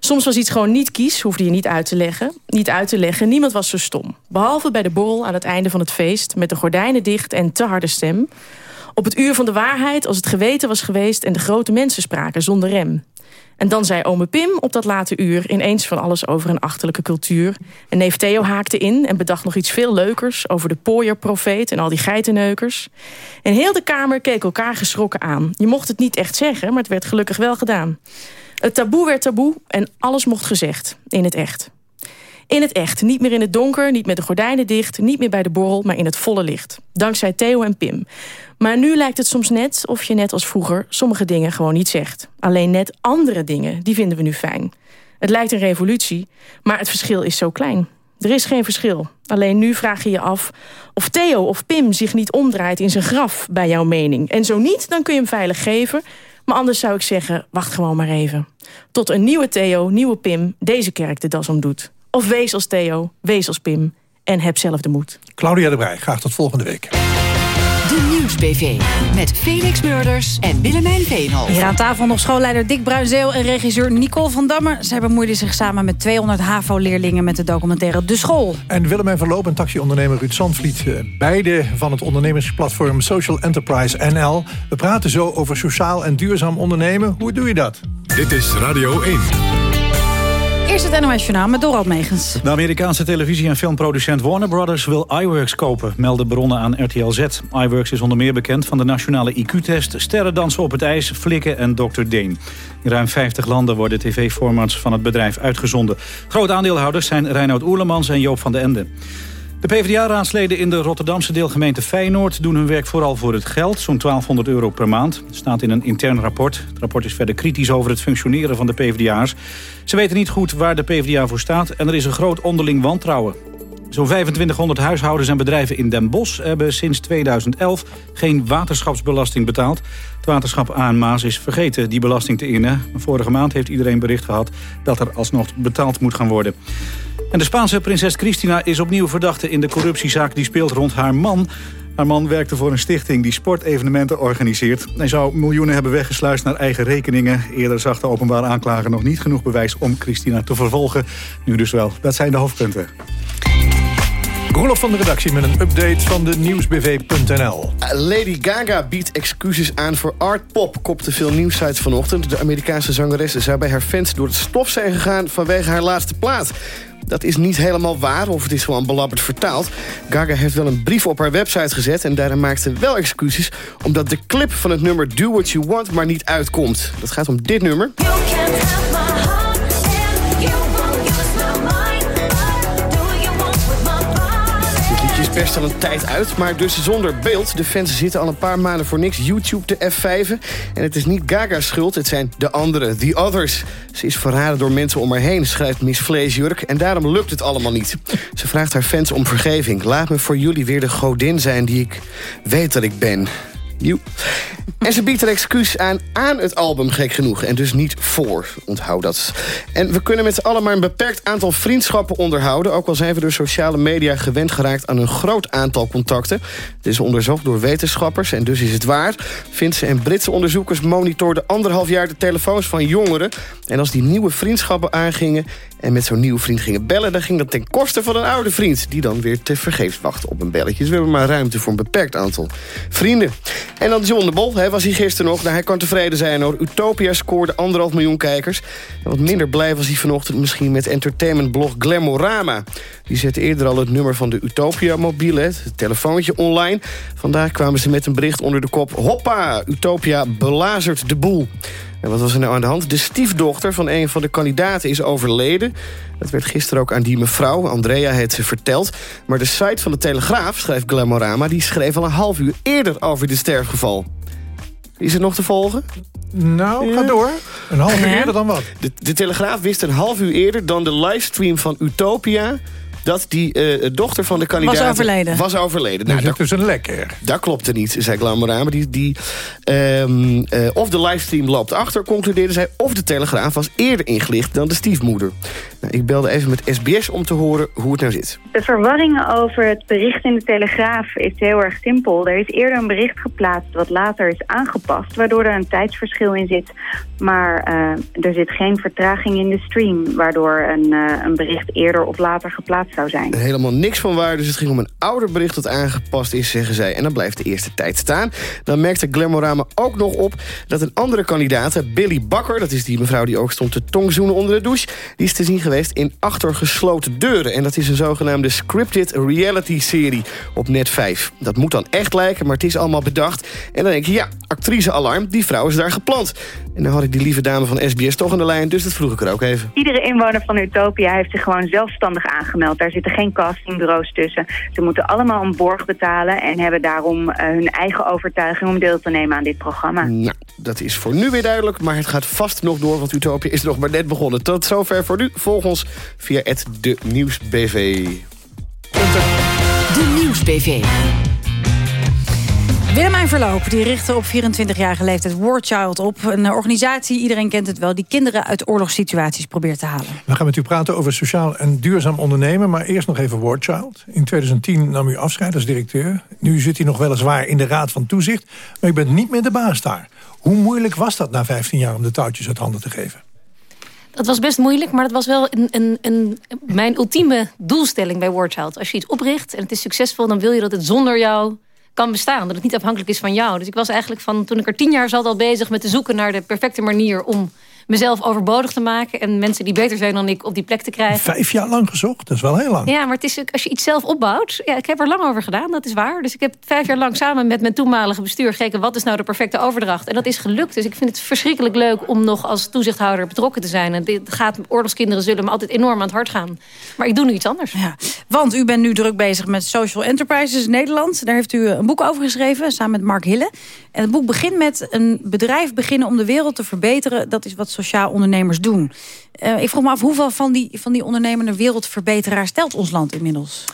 Soms was iets gewoon niet kies, hoefde je niet uit te leggen. Niet uit te leggen, niemand was zo stom. Behalve bij de borrel aan het einde van het feest... met de gordijnen dicht en te harde stem. Op het uur van de waarheid, als het geweten was geweest... en de grote mensen spraken zonder rem. En dan zei ome Pim op dat late uur... ineens van alles over een achterlijke cultuur. En neef Theo haakte in en bedacht nog iets veel leukers... over de pooierprofeet en al die geitenneukers. En heel de kamer keek elkaar geschrokken aan. Je mocht het niet echt zeggen, maar het werd gelukkig wel gedaan. Het taboe werd taboe en alles mocht gezegd. In het echt. In het echt. Niet meer in het donker, niet met de gordijnen dicht... niet meer bij de borrel, maar in het volle licht. Dankzij Theo en Pim. Maar nu lijkt het soms net of je net als vroeger... sommige dingen gewoon niet zegt. Alleen net andere dingen, die vinden we nu fijn. Het lijkt een revolutie, maar het verschil is zo klein. Er is geen verschil. Alleen nu vraag je je af of Theo of Pim zich niet omdraait in zijn graf bij jouw mening. En zo niet, dan kun je hem veilig geven. Maar anders zou ik zeggen, wacht gewoon maar even. Tot een nieuwe Theo, nieuwe Pim, deze kerk de das omdoet. Of wees als Theo, wees als Pim en heb zelf de moed.
Claudia de Brij, graag tot volgende week.
De Nieuwsbv met Felix Murders en Willemijn Veenhoff.
Hier aan tafel nog schoolleider Dick Bruinzeel en regisseur Nicole van Dammer. Zij bemoeiden zich samen met 200 HAVO-leerlingen met de documentaire De School.
En Willemijn van Loop en taxiondernemer Ruud Zandvliet. eh, Beide van het ondernemersplatform Social Enterprise NL. We praten zo over sociaal en duurzaam ondernemen. Hoe doe je dat?
Dit is Radio 1.
Eerst het NOS met Dorald Megens.
De Amerikaanse televisie- en filmproducent Warner Brothers wil iWorks kopen, melden bronnen aan RTL Z. iWorks is onder meer bekend van de nationale IQ-test, sterrendansen op het ijs, flikken en Dr. Deen. In ruim 50 landen worden tv-formats van het bedrijf uitgezonden. Groot aandeelhouders zijn Reinoud Oerlemans en Joop van den Ende. De PvdA-raadsleden in de Rotterdamse deelgemeente Feyenoord... doen hun werk vooral voor het geld, zo'n 1200 euro per maand. Dat staat in een intern rapport. Het rapport is verder kritisch over het functioneren van de PvdA'ers. Ze weten niet goed waar de PvdA voor staat... en er is een groot onderling wantrouwen. Zo'n 2500 huishoudens en bedrijven in Den Bosch... hebben sinds 2011 geen waterschapsbelasting betaald. Het waterschap aan Maas is vergeten die belasting te innen. Vorige maand heeft iedereen bericht gehad... dat er alsnog betaald moet gaan worden. En de Spaanse prinses Cristina is opnieuw verdachte in de corruptiezaak die speelt rond haar man. Haar man werkte voor een stichting die sportevenementen organiseert. Hij zou miljoenen hebben weggesluist naar eigen rekeningen. Eerder zag de openbare aanklager nog niet genoeg bewijs om Cristina te vervolgen. Nu dus wel. Dat zijn de hoofdpunten.
Roelof van de redactie met een update van de nieuwsbv.nl.
Lady Gaga biedt excuses aan voor art pop, kopte veel nieuwsites vanochtend. De Amerikaanse zangeres zou bij haar fans door het stof zijn gegaan vanwege haar laatste plaat. Dat is niet helemaal waar, of het is gewoon belabberd vertaald. Gaga heeft wel een brief op haar website gezet... en daarin maakt ze wel excuses... omdat de clip van het nummer Do What You Want maar niet uitkomt. Dat gaat om dit nummer. Best al een tijd uit, maar dus zonder beeld. De fans zitten al een paar maanden voor niks YouTube te F5'en. En het is niet Gaga's schuld, het zijn de anderen, the others. Ze is verraden door mensen om haar heen, schrijft Miss Vleesjurk. En daarom lukt het allemaal niet. Ze vraagt haar fans om vergeving. Laat me voor jullie weer de godin zijn die ik weet dat ik ben. En ze biedt een excuus aan aan het album, gek genoeg. En dus niet voor, onthoud dat. En we kunnen met z'n allen maar een beperkt aantal vriendschappen onderhouden... ook al zijn we door sociale media gewend geraakt aan een groot aantal contacten. Het is onderzocht door wetenschappers en dus is het waar. Finse en Britse onderzoekers monitorden anderhalf jaar de telefoons van jongeren. En als die nieuwe vriendschappen aangingen en met zo'n nieuwe vriend gingen bellen... dan ging dat ten koste van een oude vriend... die dan weer te vergeefs wacht op een belletje. Dus we hebben maar ruimte voor een beperkt aantal vrienden. En dan John de Bol, hè, was hij gisteren nog. Nou, hij kan tevreden zijn hoor. Utopia scoorde anderhalf miljoen kijkers. En wat minder blij was hij vanochtend misschien met entertainmentblog Glamorama. Die zette eerder al het nummer van de Utopia mobiel, hè, het telefoontje online. Vandaag kwamen ze met een bericht onder de kop... Hoppa, Utopia belazert de boel. En wat was er nou aan de hand? De stiefdochter van een van de kandidaten is overleden. Dat werd gisteren ook aan die mevrouw, Andrea heeft ze verteld. Maar de site van de Telegraaf, schrijft Glamorama... die schreef al een half uur eerder over dit sterfgeval. Is het nog te volgen?
Nou, ga door. Een half uur eerder dan wat?
De, de Telegraaf wist een half uur eerder dan de livestream van Utopia... dat die eh, dochter van de kandidaat...
Was overleden.
Was overleden.
Nou,
dat,
is een lekker.
Dat klopte niet, zei Glamorama. Die, die, ehm, eh, of de livestream loopt achter, concludeerde zij... of de Telegraaf was eerder ingelicht dan de stiefmoeder. Nou, ik belde even met SBS om te horen hoe het nou zit.
De verwarring over het bericht in de Telegraaf is heel erg simpel. Er is eerder een bericht geplaatst wat later is aangepast... waardoor er een tijdsverschil in zit. Maar eh, er zit geen vertraging in de stream... waardoor een, een bericht eerder of later geplaatst zou zijn.
Helemaal niks van waar, dus het ging om een ouder bericht dat aangepast is, zeggen zij. En dan blijft de eerste tijd staan. Dan merkte Glamorama ook nog op dat een andere kandidaat, Billy Bakker... dat is die mevrouw die ook stond te tongzoenen onder de douche... die is te zien geweest in achtergesloten deuren. En dat is een zogenaamde scripted reality-serie op Net 5. Dat moet dan echt lijken, maar het is allemaal bedacht. En dan denk je, ja, actrice-alarm, die vrouw is daar geplant. En dan had ik die lieve dame van SBS toch aan de lijn, dus dat vroeg ik er ook even.
Iedere inwoner van Utopia heeft zich gewoon zelfstandig aangemeld. Daar zitten geen castingbureaus tussen. Ze moeten allemaal een borg betalen... en hebben daarom eh, hun eigen overtuiging om deel te nemen aan dit programma.
Nou, dat is voor nu weer duidelijk, maar het gaat vast nog door... want Utopia is nog maar net begonnen. Tot zover voor nu. Volg ons via het De Nieuwsbv.
De Nieuwsbv.
Willemijn Verloop die richtte op 24-jarige leeftijd War Child op. Een organisatie, iedereen kent het wel... die kinderen uit oorlogssituaties probeert te halen.
We gaan met u praten over sociaal en duurzaam ondernemen. Maar eerst nog even War Child. In 2010 nam u afscheid als directeur. Nu zit u nog weliswaar in de Raad van Toezicht. Maar u bent niet meer de baas daar. Hoe moeilijk was dat na 15 jaar om de touwtjes uit handen te geven?
Dat was best moeilijk, maar dat was wel een, een, een, mijn ultieme doelstelling bij Wordchild. Als je iets opricht en het is succesvol... dan wil je dat het zonder jou kan bestaan. Dat het niet afhankelijk is van jou. Dus ik was eigenlijk van toen ik er tien jaar zat al bezig met te zoeken naar de perfecte manier om mezelf overbodig te maken en mensen die beter zijn dan ik op die plek te krijgen.
Vijf jaar lang gezocht, dat is wel heel lang.
Ja, maar het is, als je iets zelf opbouwt... Ja, ik heb er lang over gedaan, dat is waar. Dus ik heb vijf jaar lang samen met mijn toenmalige bestuur... gekeken wat is nou de perfecte overdracht. En dat is gelukt. Dus ik vind het verschrikkelijk leuk om nog als toezichthouder betrokken te zijn. En dit gaat, oorlogskinderen zullen me altijd enorm aan het hart gaan. Maar ik doe nu iets anders.
Ja, want u bent nu druk bezig met Social Enterprises Nederland. Daar heeft u een boek over geschreven, samen met Mark Hille. En het boek begint met een bedrijf beginnen om de wereld te verbeteren. Dat is wat sociaal ondernemers doen. Uh, ik vroeg me af, hoeveel van die, van die ondernemende wereldverbeteraars stelt ons land inmiddels?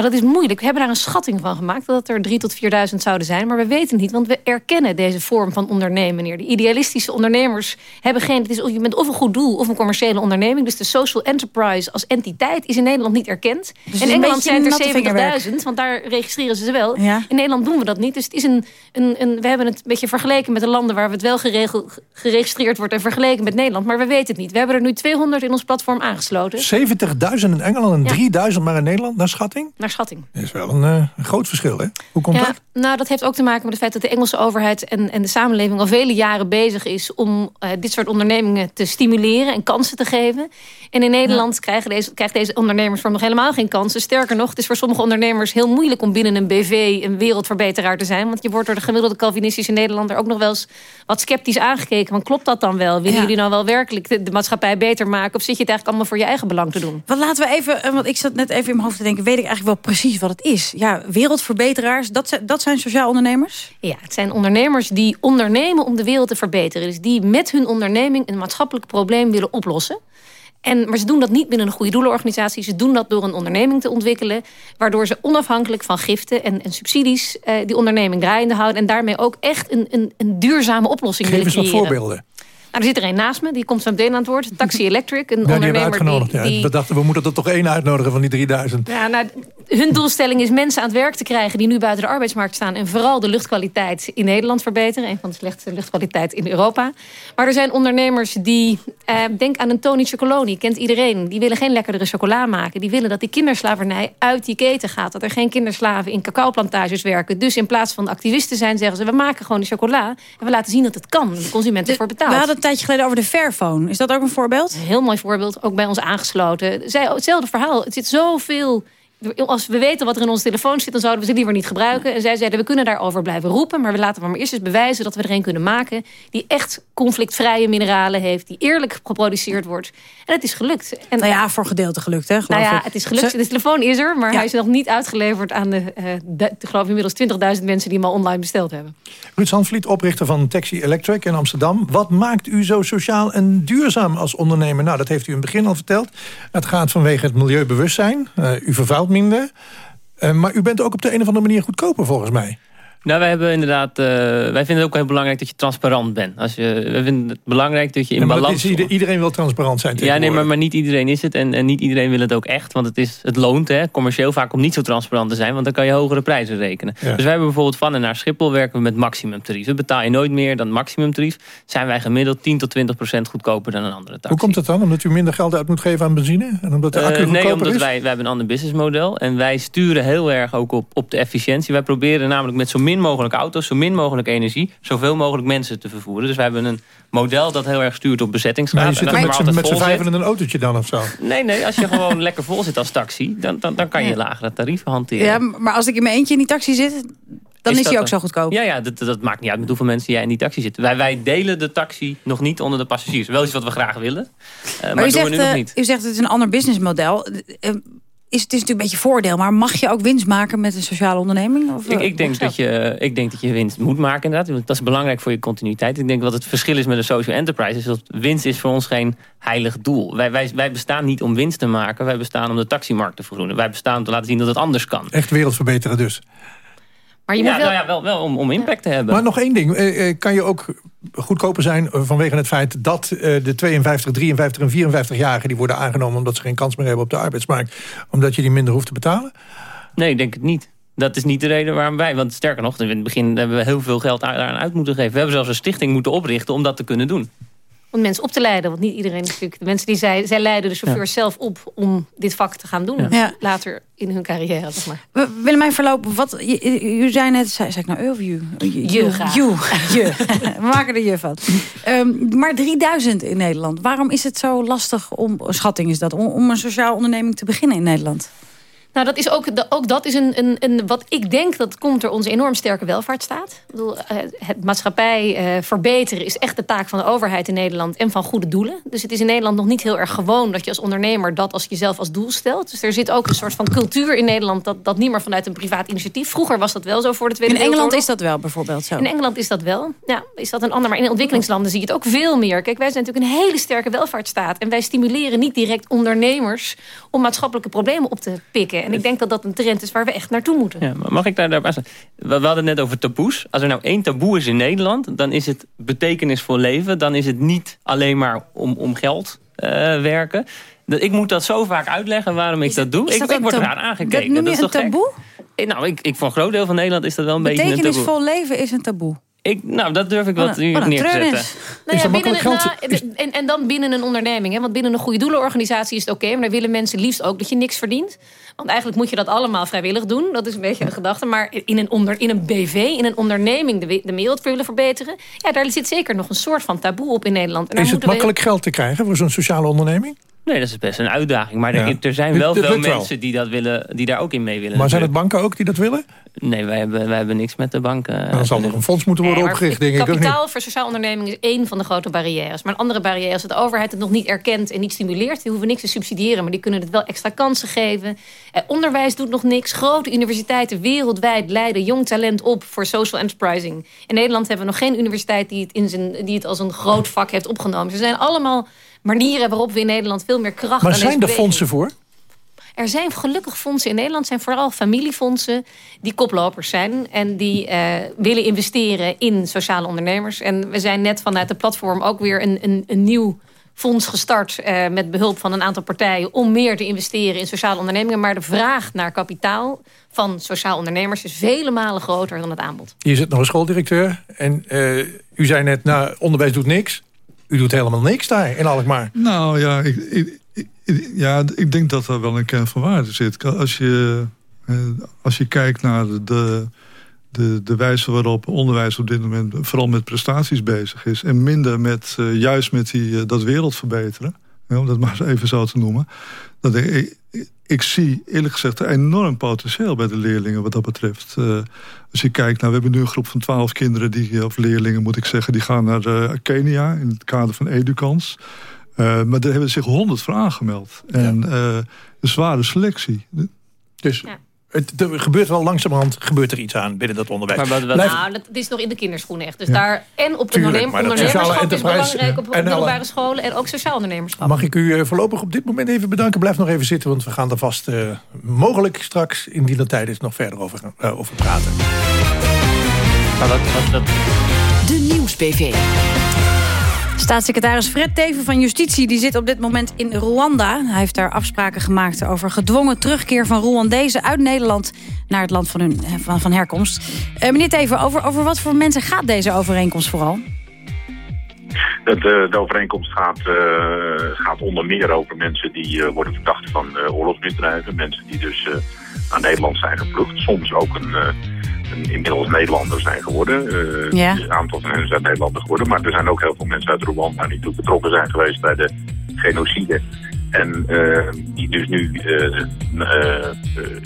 Nou, dat is moeilijk. We hebben daar een schatting van gemaakt... dat er 3 tot 4.000 zouden zijn. Maar we weten het niet, want we erkennen deze vorm van ondernemen. Hier. De idealistische ondernemers hebben geen... Het is, je bent of een goed doel of een commerciële onderneming. Dus de social enterprise als entiteit is in Nederland niet erkend.
Dus
in Engeland zijn er 70.000, want daar registreren ze ze wel.
Ja.
In Nederland doen we dat niet. Dus het is een, een, een, we hebben het een beetje vergeleken met de landen... waar het wel geregeld, geregistreerd wordt en vergeleken met Nederland. Maar we weten het niet. We hebben er nu 200 in ons platform aangesloten.
70.000 in Engeland en 3.000 maar in Nederland, naar schatting?
Naar schatting.
Dat is wel een, uh, een groot verschil, hè? Hoe komt
ja,
dat?
Nou, dat heeft ook te maken met het feit dat de Engelse overheid en, en de samenleving al vele jaren bezig is om uh, dit soort ondernemingen te stimuleren en kansen te geven. En in Nederland ja. krijgen deze, krijgt deze ondernemersvorm nog helemaal geen kansen. Sterker nog, het is voor sommige ondernemers heel moeilijk om binnen een BV een wereldverbeteraar te zijn. Want je wordt door de gemiddelde Calvinistische Nederlander ook nog wel eens wat sceptisch aangekeken. Want klopt dat dan wel? Willen ja. jullie nou wel werkelijk de, de, maatschappij beter maken? Of zit je het eigenlijk allemaal voor je eigen belang te doen?
Want laten we even, want ik zat net even in mijn hoofd te denken, weet ik eigenlijk wel precies wat het is. Ja, wereldverbeteraars, dat zijn, dat zijn sociaal ondernemers?
Ja, het zijn ondernemers die ondernemen om de wereld te verbeteren. Dus die met hun onderneming een maatschappelijk probleem willen oplossen. En, maar ze doen dat niet binnen een goede doelenorganisatie. Ze doen dat door een onderneming te ontwikkelen... waardoor ze onafhankelijk van giften en, en subsidies... Eh, die onderneming draaiende houden... en daarmee ook echt een, een, een duurzame oplossing
Geef
willen
eens wat
creëren.
voorbeelden.
Nou, er zit er een naast me, die komt zo meteen aan het woord. Taxi Electric, een
Ja, die
ondernemer
uitgenodigd.
die...
Ja.
die
We dachten, we moeten er toch één uitnodigen van die 3000.
ja, nou, hun doelstelling is mensen aan het werk te krijgen... die nu buiten de arbeidsmarkt staan... en vooral de luchtkwaliteit in Nederland verbeteren. Een van de slechtste luchtkwaliteit in Europa. Maar er zijn ondernemers die... Eh, denk aan een Tony Chocoloni, kent iedereen. Die willen geen lekkerdere chocola maken. Die willen dat die kinderslavernij uit die keten gaat. Dat er geen kinderslaven in cacaoplantages werken. Dus in plaats van activisten zijn, zeggen ze... we maken gewoon die chocola en we laten zien dat het kan. De consument ervoor betaalt.
Een tijdje geleden over de Fairphone. Is dat ook een voorbeeld?
Een heel mooi voorbeeld, ook bij ons aangesloten. Zij, hetzelfde verhaal. Het zit zoveel... Als we weten wat er in onze telefoon zit, dan zouden we ze liever niet gebruiken. En zij zeiden, we kunnen daarover blijven roepen... maar we laten maar eerst eens bewijzen dat we er een kunnen maken... die echt conflictvrije mineralen heeft, die eerlijk geproduceerd wordt. En het is gelukt. En,
nou ja, voor gedeelte gelukt, hè, geloof
nou ja,
ik.
het is gelukt. De telefoon is er, maar
Ja.
hij is nog niet uitgeleverd aan de, eh, de, de geloof ik, inmiddels 20.000 mensen die hem al online besteld hebben.
Ruud Zandvliet, oprichter van Taxi Electric in Amsterdam. Wat maakt u zo sociaal en duurzaam als ondernemer? Nou, dat heeft u in het begin al verteld. Het gaat vanwege het milieubewustzijn. Eh, u vervuilt minder. Eh, maar u bent ook op de een of andere manier goedkoper volgens mij.
Nou, wij hebben inderdaad, eh, wij vinden het ook heel belangrijk dat je transparant bent. Als je, wij vinden het belangrijk dat je in
dat
balans...
is ieder- iedereen wil transparant zijn
Ja, nee, maar, maar niet iedereen is het. En, en niet iedereen wil het ook echt. Want het, is, het loont hè, commercieel vaak om niet zo transparant te zijn. Want dan kan je hogere prijzen rekenen.
Ja.
Dus wij hebben bijvoorbeeld van en naar Schiphol werken we met maximumtarief. We betaal je nooit meer dan maximumtarief. Zijn wij gemiddeld 10 tot 20 procent goedkoper dan een andere taxi.
Hoe komt het dan? Omdat u minder geld uit moet geven aan benzine? En omdat de
Eh,
accu
nee,
goedkoper
omdat
is?
wij, wij hebben een ander businessmodel. En wij sturen heel erg ook op, op de efficiëntie. Wij proberen namelijk met zo min mogelijk auto's, zo min mogelijk energie, zoveel mogelijk mensen te vervoeren. Dus wij hebben een model dat heel erg stuurt op bezettingsgraad.
Maar je zit
En
er
als
met
je
z'n vijven in een autootje dan of zo?
Nee, nee, als je gewoon lekker vol zit als taxi, dan, dan, dan kan je
Ja.
lagere tarieven hanteren.
Ja, maar als ik in mijn eentje in die taxi zit, dan is,
dat
die ook
dan-
zo goedkoop.
Ja, ja dat, dat maakt niet uit met hoeveel mensen jij in die taxi zit. Wij, wij delen de taxi nog niet onder de passagiers. Wel iets wat we graag willen, eh, maar,
Maar, u
doen
zegt,
we nu nog
eh,
niet.
u zegt het is een ander businessmodel. Eh, Is, het is natuurlijk een beetje voordeel, maar mag je ook winst maken met een sociale onderneming? Of,
Ik,
eh,
ik, denk dat je, ik denk dat je winst moet maken inderdaad. Want dat is belangrijk voor je continuïteit. Ik denk wat het verschil is met een social enterprise... is dat winst is voor ons geen heilig doel. Wij, wij, wij bestaan niet om winst te maken. Wij bestaan om de taximarkt te vergroenen. Wij bestaan om te laten zien dat het anders kan.
Echt wereldverbeteren dus.
Maar je
ja,
moet wel...
nou ja, wel, wel om, om impact te hebben.
Maar nog één ding. Eh, eh, kan je ook goedkoper zijn eh, vanwege het feit... dat eh, de 52, 53 en 54-jarigen die worden aangenomen... omdat ze geen kans meer hebben op de arbeidsmarkt... omdat je die minder hoeft te betalen?
Nee, ik denk het niet. Dat is niet de reden waarom wij... Want sterker nog, in het begin hebben we heel veel geld daaraan uit moeten geven. We hebben zelfs een stichting moeten oprichten om dat te kunnen doen.
Om mensen op te leiden. Want niet iedereen natuurlijk... De mensen die zij, zij leiden de chauffeurs zelf op om dit vak te gaan doen.
Ja.
Later in hun carrière, zeg maar.
We willen mij verlopen. Wat, je, u zei net, zei, zei ik nou of you?
Je.
You. Je. We maken er je van. Ehm, maar 3000 in Nederland. Waarom is het zo lastig om, schatting is dat, om, om een sociaal onderneming te beginnen in Nederland?
Nou, dat is ook, ook dat is een, een, een, wat ik denk dat komt door onze enorm sterke welvaartsstaat. Ik bedoel, eh, het maatschappij eh, verbeteren is echt de taak van de overheid in Nederland en van goede doelen. Dus het is in Nederland nog niet heel erg gewoon dat je als ondernemer dat als jezelf als doel stelt. Dus er zit ook een soort van cultuur in Nederland dat, dat niet meer vanuit een privaat initiatief. Vroeger was dat wel zo voor de Tweede
In Engeland is dat wel bijvoorbeeld zo.
In Engeland is dat wel. Ja, is dat een ander. Maar in ontwikkelingslanden zie je het ook veel meer. Kijk, wij zijn natuurlijk een hele sterke welvaartsstaat. En wij stimuleren niet direct ondernemers om maatschappelijke problemen op te pikken. En ik denk dat dat een trend is waar we echt naartoe moeten.
Ja, mag ik daar daarop aansluiten? We, hadden het net over taboes. Als er nou één taboe is in Nederland... dan is het betekenisvol leven. Dan is het niet alleen maar om, om geld eh, werken. Dat, ik moet dat zo vaak uitleggen waarom ik dat doe. ik,
dat
ik word eraan aangekeken.
dat noem je
is
een
gek?
taboe?
Eh, Nou, ik, ik, voor een groot deel van Nederland is dat wel een beetje een taboe.
Betekenisvol leven is een taboe.
Ik, nou, dat durf ik
Wat
te
een- wat een
neer te zetten.
Nou
Is
ja,
dat
binnen, nou, en, en dan binnen een onderneming. Hè? Want binnen een goede doelenorganisatie is het oké. maar dan willen mensen liefst ook dat je niks verdient. Want eigenlijk moet je dat allemaal vrijwillig doen. Dat is een beetje een gedachte. Maar in een, onder, in een BV, in een onderneming... de, de wereld willen verbeteren... ja, daar zit zeker nog een soort van taboe op in Nederland. En daar
Is het
we-
makkelijk geld te krijgen voor zo'n sociale onderneming?
Nee, dat is best een uitdaging. Maar
Ja.
er, er zijn wel
dit
veel
wel.
mensen die, dat willen, die daar ook in mee willen.
Maar zijn het banken ook die dat willen?
Nee, wij hebben, wij hebben niks met de banken.
Dan zal er een fonds moeten worden
Nee,
opgericht, denk ik.
Kapitaal voor sociaal onderneming is één van de grote barrières. Maar een andere barrière is dat de overheid het nog niet erkent en niet stimuleert. Die hoeven niks te subsidiëren, maar die kunnen het wel extra kansen geven. Eh, onderwijs doet nog niks. Grote universiteiten wereldwijd leiden jong talent op voor social enterprising. In Nederland hebben we nog geen universiteit die het, in zijn, die het als een groot vak heeft opgenomen. Er zijn allemaal manieren waarop we in Nederland veel meer kracht
Maar
aan
zijn er fondsen voor?
er zijn gelukkig fondsen in Nederland, zijn vooral familiefondsen die koplopers zijn en die eh, willen investeren in sociale ondernemers. En we zijn net vanuit de platform ook weer een, een, een nieuw fonds gestart eh, met behulp van een aantal partijen om meer te investeren in sociale ondernemingen. Maar de vraag naar kapitaal van sociaal ondernemers is vele malen groter dan het aanbod.
Hier zit nog een schooldirecteur. En eh, u zei net, nou, onderwijs doet niks. U doet helemaal niks daar in Alkmaar.
Nou ja, ik, ja, ik denk dat er wel een kern van waarde zit. Als je, eh, als je kijkt naar de, de, de wijze waarop onderwijs op dit moment... vooral met prestaties bezig is... en minder met, eh, juist met die, eh, dat wereld verbeteren... om dat maar even zo te noemen... Dat ik, ik, zie eerlijk gezegd een enorm potentieel bij de leerlingen wat dat betreft. Eh, als je kijkt, nou, we hebben nu een groep van twaalf kinderen... Die, of leerlingen moet ik zeggen, die gaan naar eh, Kenia... in het kader van Educans... Eh, maar daar hebben zich honderd voor aangemeld. En eh, een zware selectie.
Dus het, er gebeurt wel langzamerhand gebeurt er iets aan binnen dat onderwijs. Blijft-
Nou, dat is nog in de kinderschoenen echt. Dus
Ja.
daar en op de
Tuurlijk,
ondernem-
maar dat
ondernemerschap is belangrijk op,
alle-
middelbare scholen en ook sociaal ondernemerschap.
Mag ik u eh, voorlopig op dit moment even bedanken? Blijf nog even zitten, want we gaan er vast eh, mogelijk straks in die tijd eens nog verder over, gaan- eh, over praten.
De Nieuws-PV.
Staatssecretaris Fred Teven van Justitie die zit op dit moment in Rwanda. Hij heeft daar afspraken gemaakt over gedwongen terugkeer van Rwandezen uit Nederland naar het land van hun eh, van, van herkomst. Eh, meneer Teven, over, over wat voor mensen gaat deze overeenkomst vooral?
Eh, de overeenkomst gaat, gaat onder meer over mensen die worden verdacht van eh, oorlogsmisdrijven. Mensen die dus naar Nederland zijn gevlucht. Soms ook een inmiddels Nederlander zijn geworden.
Ja.
Een aantal van hen zijn Nederlander geworden. Maar er zijn ook heel veel mensen uit Rwanda die betrokken zijn geweest bij de genocide. En eh, die dus nu,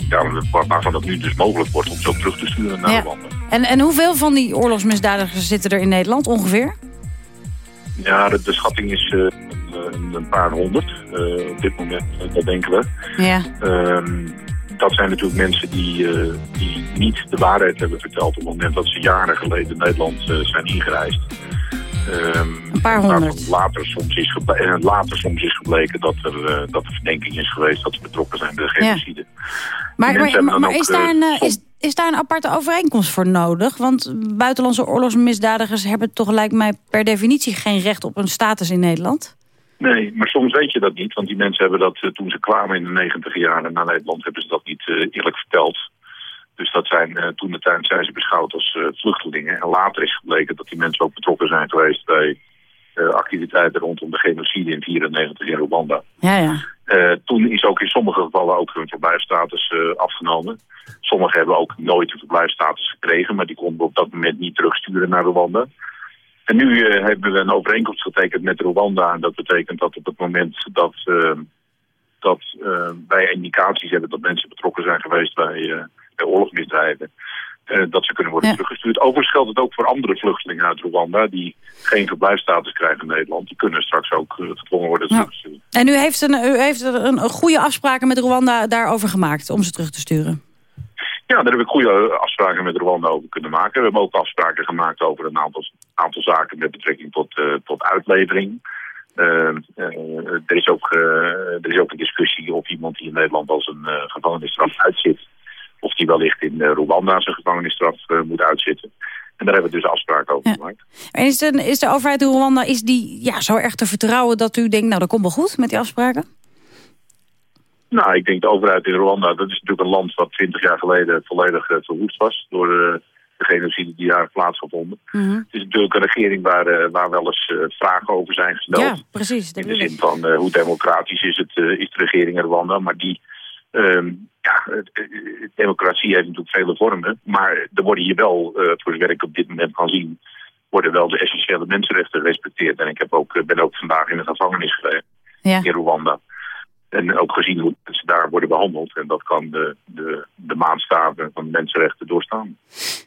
ja, waar- waarvan het nu dus mogelijk wordt om ze ook terug te sturen naar
Ja.
Rwanda.
En, en hoeveel van die oorlogsmisdadigers zitten er in Nederland ongeveer?
Ja, de, de schatting is een, paar honderd op dit moment, dat denken we.
Ja.
Ehm, dat zijn natuurlijk mensen die, eh, die niet de waarheid hebben verteld op het moment dat ze jaren geleden in Nederland eh, zijn ingereisd. Ehm,
Een paar honderd.
Later soms is, en later soms is gebleken dat er, eh, dat er verdenking is geweest dat ze betrokken zijn bij de genocide.
Maar, maar, is, daar
eh,
een, eh, is, is daar een aparte overeenkomst voor nodig? Want buitenlandse oorlogsmisdadigers hebben toch lijkt mij per definitie geen recht op een status in Nederland?
Nee, maar soms weet je dat niet. Want die mensen hebben dat eh, toen ze kwamen in de negentig jaren naar Nederland... hebben ze dat niet eh, eerlijk verteld. Dus dat zijn, eh, toen de tijd zijn ze beschouwd als vluchtelingen. En later is gebleken dat die mensen ook betrokken zijn geweest... bij activiteiten rondom de genocide in 94 in Rwanda.
Ja, ja.
Toen is ook in sommige gevallen ook hun verblijfsstatus eh, afgenomen. Sommigen hebben ook nooit een verblijfsstatus gekregen... maar die konden we op dat moment niet terugsturen naar Rwanda. En nu eh, hebben we een overeenkomst getekend met Rwanda. En dat betekent dat op het moment dat, eh, dat eh, wij indicaties hebben dat mensen betrokken zijn geweest bij, eh, bij oorlogsmisdrijven, dat ze kunnen worden teruggestuurd. Overigens geldt het ook voor andere vluchtelingen uit Rwanda die geen verblijfsstatus krijgen in Nederland. Die kunnen straks ook gedwongen worden teruggestuurd.
En u heeft, een, u heeft een, een goede afspraken met Rwanda daarover gemaakt om ze terug te sturen?
Ja, daar heb ik goede afspraken met Rwanda over kunnen maken. We hebben ook afspraken gemaakt over een aantal, aantal zaken met betrekking tot, eh, tot uitlevering. Eh, eh, er, is ook, er is ook een discussie of iemand die in Nederland als een gevangenisstraf uitzit, of die wellicht in Rwanda zijn gevangenisstraf moet uitzitten. En daar hebben we dus afspraken over gemaakt.
En is de, is de overheid in Rwanda is die, ja, zo erg te vertrouwen dat u denkt... nou, dat komt wel goed met die afspraken?
Nou, ik denk de overheid in Rwanda, dat is natuurlijk een land wat twintig jaar geleden volledig eh, verwoest was door de genocide die daar heeft plaatsgevonden. Het is natuurlijk een regering waar, eh, waar wel eens eh, vragen over zijn gesteld.
Ja, precies.
In de zin van eh, hoe democratisch is, het, is de regering in Rwanda. Maar die ehm, ja, democratie heeft natuurlijk vele vormen. Maar er worden hier wel, eh, voor zover ik op dit moment kan zien, worden wel de essentiële mensenrechten gerespecteerd. En ik heb ook, ben ook vandaag in de gevangenis geweest
Ja.
in Rwanda. En ook gezien hoe mensen daar worden behandeld. En dat kan de, de, de maatstaven van de mensenrechten doorstaan.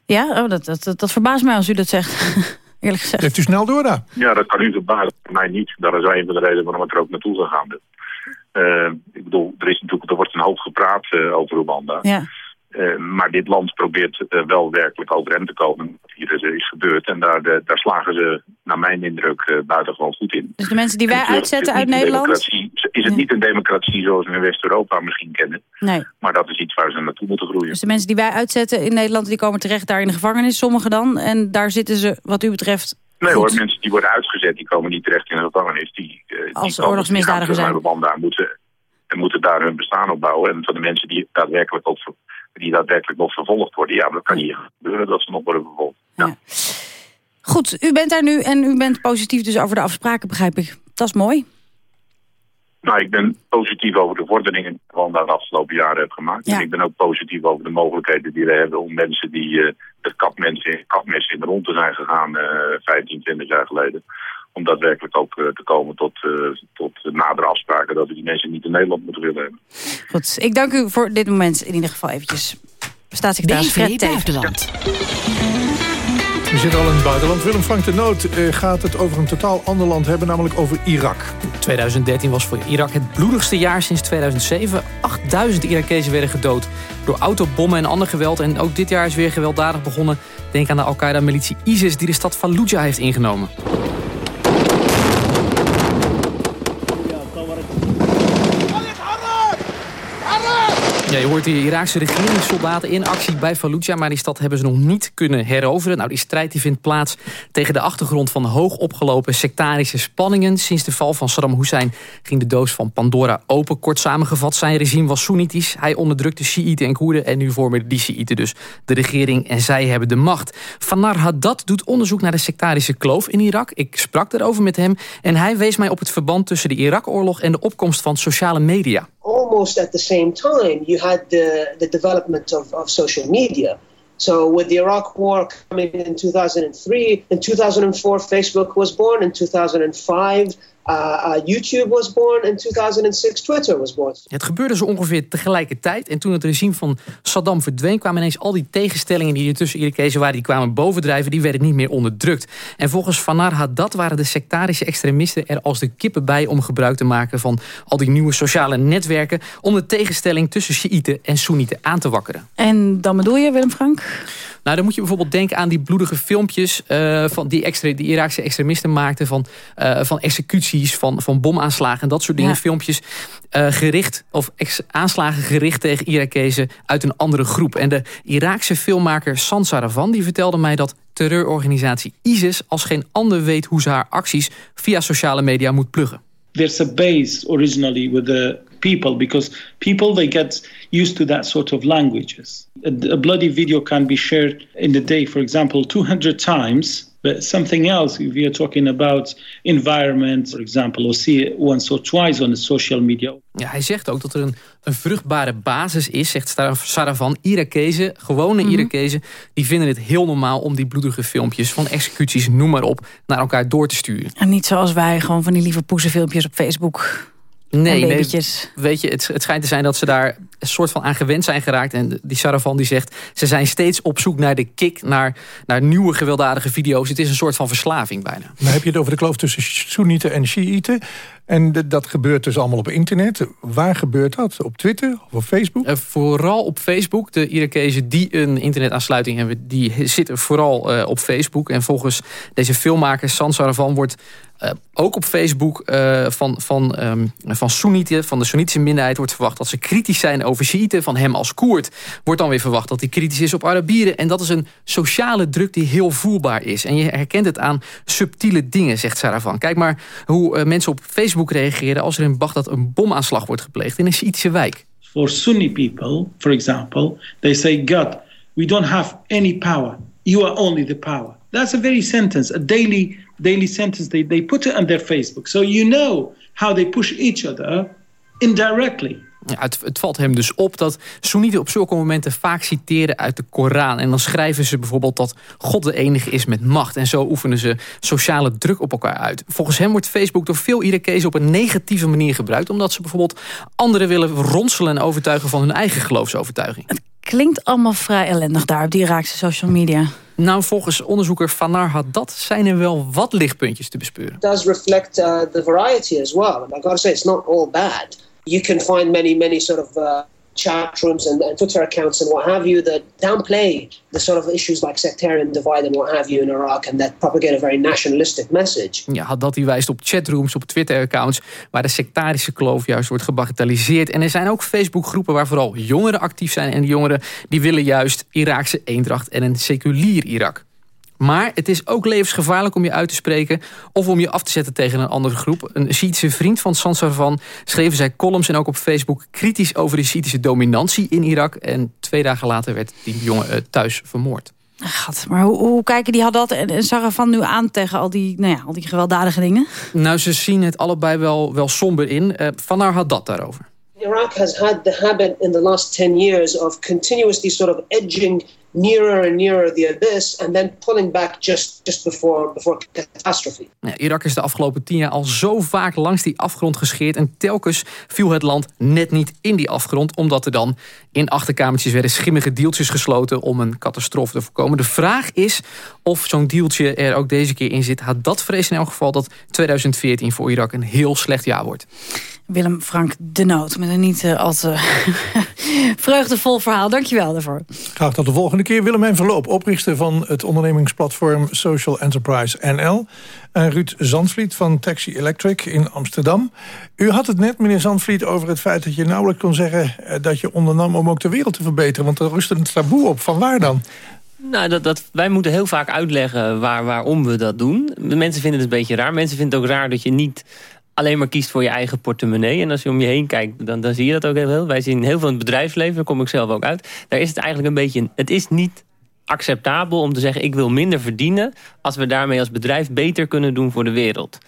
Ja, oh, dat, dat, dat, dat verbaast mij als u dat zegt. Eerlijk gezegd.
Heeft u snel door daar?
Ja, dat kan u verbazen. Mij niet. Dat is een van de redenen waarom ik er ook naartoe gegaan ben. Eh, ik bedoel, er, is natuurlijk, er wordt een hoop gepraat eh, over Rwanda.
Ja.
Eh, maar dit land probeert eh, wel werkelijk overeind te komen. Hier is, is gebeurd. En daar, eh, daar slagen ze, naar mijn indruk, eh, buitengewoon goed in.
Dus de mensen die wij uitzetten uit Nederland...
Is het niet een democratie zoals we in West-Europa misschien kennen.
Nee.
Maar dat is iets waar ze naartoe moeten groeien.
Dus de mensen die wij uitzetten in Nederland... die komen terecht daar in de gevangenis, sommigen dan. En daar zitten ze, wat u betreft...
Nee
goed.
hoor, mensen die worden uitgezet, die komen niet terecht in de gevangenis. Die, eh, die
Als
die
zijn.
en moeten, en moeten daar hun bestaan opbouwen. En van de mensen die daadwerkelijk, ook, die daadwerkelijk nog vervolgd worden, ja, dat kan niet gebeuren dat ze nog worden vervolgd.
Goed, u bent daar nu en u bent positief dus over de afspraken, begrijp ik. Dat is mooi.
Nou, ik ben positief over de vorderingen die Rwanda de afgelopen jaren heeft gemaakt.
Ja.
En ik ben ook positief over de mogelijkheden die we hebben om mensen die eh het kapmensen, kapmessen in de rond te zijn gegaan eh 15, 20 jaar geleden. Om daadwerkelijk ook eh, te komen tot, eh, tot nadere afspraken dat we die mensen niet in Nederland moeten willen hebben.
Goed, ik dank u voor dit moment in ieder geval eventjes. Staatssecretaris Fred.
Buitenland.
We zitten al in het buitenland. Willem Frank de Noot eh, gaat het over een totaal ander land hebben, namelijk over Irak.
2013 was voor Irak het bloedigste jaar sinds 2007. 8000 Irakezen werden gedood door autobommen en ander geweld. En ook dit jaar is weer gewelddadig begonnen. Denk aan de Al-Qaeda-militie ISIS die de stad Fallujah heeft ingenomen. Ja, je hoort de Iraakse regeringssoldaten in actie bij Fallujah... maar die stad hebben ze nog niet kunnen heroveren. Nou, die strijd die vindt plaats tegen de achtergrond van hoog opgelopen sectarische spanningen. Sinds de val van Saddam Hussein ging de doos van Pandora open. Kort samengevat, zijn regime was Soenitisch. Hij onderdrukte Shiiten en Koerden en nu vormen die Shiiten dus de regering... en zij hebben de macht. Fanar Haddad doet onderzoek naar de sectarische kloof in Irak. Ik sprak erover met hem en hij wees mij op het verband... tussen de Irak-oorlog en de opkomst van sociale media.
Almost at the same time, you had the, the development of, of social media. So with the Iraq War coming in 2003, in 2004 Facebook was born, in 2005 uh, uh, YouTube was born, in 2006 Twitter was born.
Het gebeurde zo ongeveer tegelijkertijd. En toen het regime van Saddam verdween... kwamen ineens al die tegenstellingen die er tussen Irakezen waren... die kwamen bovendrijven, die werden niet meer onderdrukt. En volgens Fanar Haddad waren de sectarische extremisten er als de kippen bij... om gebruik te maken van al die nieuwe sociale netwerken... om de tegenstelling tussen Sjiïten en Soenieten aan te wakkeren.
En dan bedoel je, Willem Frank?
Nou, dan moet je bijvoorbeeld denken aan die bloedige filmpjes... eh, van die, extre, die Iraakse extremisten maakten van, eh, van executies, van, van bomaanslagen... en dat soort dingen,
Ja.
filmpjes eh, gericht... of ex- aanslagen gericht tegen Irakezen uit een andere groep. En de Iraakse filmmaker San Saravan die vertelde mij dat terreurorganisatie ISIS... als geen ander weet hoe ze haar acties via sociale media moet pluggen.
there's a base originally with the people because people they get used to that sort of languages a, a bloody video can be shared in the day for example 200 times but something else if you're talking about environment for example or see it once or twice on the social media
Ja, hij zegt ook dat er een, een vruchtbare basis is, zegt Sara- Saravan. Irakezen, gewone
Mhm.
Irakezen, die vinden het heel normaal... om die bloedige filmpjes van executies, noem maar op... naar elkaar door te sturen.
En niet zoals wij, gewoon van die lieve poezenfilmpjes op Facebook.
Nee, nee, weet je, het, het schijnt te zijn dat ze daar een soort van aan gewend zijn geraakt. En die Saravan die zegt, ze zijn steeds op zoek naar de kick... naar, naar nieuwe gewelddadige video's. Het is een soort van verslaving bijna.
Dan heb je het over de kloof tussen Soenieten en Shiiten. En de- dat gebeurt dus allemaal op internet. Waar gebeurt dat? Op Twitter of op Facebook?
Eh, vooral op Facebook. De Irakezen die een internetaansluiting hebben... die zitten vooral eh, op Facebook. En volgens deze filmmaker San Saravan wordt eh, ook op Facebook... eh, van, van, ehm, van Soenieten, van de Soenitische minderheid... wordt verwacht dat ze kritisch zijn over Shiiten. Van hem als Koerd wordt dan weer verwacht dat hij kritisch is op Arabieren. En dat is een sociale druk die heel voelbaar is. En je herkent het aan subtiele dingen, zegt Saravan. Kijk maar hoe eh, mensen op Facebook reageren... als er in Bagdad een bomaanslag wordt gepleegd in een Shiïtische wijk.
for Sunni people, for example, they say, God, we don't have any power. You are only the power. That's a very sentence, a daily daily sentence. They, they put it on their Facebook. So you know how they push each other indirectly.
Ja, het, het valt hem dus op dat Soenieten op zulke momenten vaak citeren uit de Koran. En dan schrijven ze bijvoorbeeld dat God de enige is met macht. En zo oefenen ze sociale druk op elkaar uit. Volgens hem wordt Facebook door veel Irakezen op een negatieve manier gebruikt. Omdat ze bijvoorbeeld anderen willen ronselen en overtuigen van hun eigen geloofsovertuiging.
Klinkt allemaal vrij ellendig daar op die Iraakse social media.
Nou, volgens onderzoeker Fanar Haddad zijn er wel wat lichtpuntjes te bespeuren.
It does reflect uh, the variety as well. And I gotta say, it's not all bad. You can find many, many sort of uh, chat rooms and, and Twitter accounts and what have you that downplay the sort of issues like sectarian divide and what have you in Iraq and that propagate a very nationalistic message.
Ja, Haddad die wijst op chatrooms, op Twitter-accounts... waar de sectarische kloof juist wordt gebagatelliseerd. En er zijn ook Facebookgroepen waar vooral jongeren actief zijn. En die jongeren die willen juist Iraakse eendracht en een seculier Irak. Maar het is ook levensgevaarlijk om je uit te spreken... of om je af te zetten tegen een andere groep. Een Shiïtische vriend van Sansarvan schreven zij columns... en ook op Facebook kritisch over de Shiïtische dominantie in Irak. En twee dagen later werd die jongen eh, thuis vermoord.
Gat, maar hoe, hoe kijken die Haddad en en Sarafan nu aan tegen al die, nou ja, al die gewelddadige dingen?
Nou, ze zien het allebei wel, wel somber in. Eh Van haar had dat daarover.
Iraq has had the habit in the last 10 years of continuously sort of edging nearer and nearer the abyss and then pulling back just, just before, before catastrophe.
Ja, Irak is de afgelopen tien jaar al zo vaak langs die afgrond gescheerd... en telkens viel het land net niet in die afgrond... omdat er dan in achterkamertjes werden schimmige deeltjes gesloten... om een catastrofe te voorkomen. De vraag is of zo'n deeltje er ook deze keer in zit. Had dat vrees in elk geval dat 2014 voor Irak een heel slecht jaar wordt.
Willem Frank de Noot met een niet eh, al te vreugdevol verhaal. Dankjewel daarvoor.
Graag tot de volgende keer. Willemijn Verloop, oprichter van het ondernemingsplatform Social Enterprise NL. En Ruud Zandvliet van Taxi Electric in Amsterdam. U had het net, meneer Zandvliet, over het feit dat je nauwelijks kon zeggen... eh, dat je ondernam om ook de wereld te verbeteren. Want er rust een taboe op. Van waar dan?
Nou, dat, dat, wij moeten heel vaak uitleggen waar, waarom we dat doen. De Mensen vinden het een beetje raar. Mensen vinden het ook raar dat je niet alleen maar kiest voor je eigen portemonnee. En als je om je heen kijkt, dan, dan zie je dat ook heel veel. Wij zien heel veel in het bedrijfsleven, daar kom ik zelf ook uit. Daar is het eigenlijk een beetje... Het is niet acceptabel om te zeggen... ik wil minder verdienen... als we daarmee als bedrijf beter kunnen doen voor de wereld.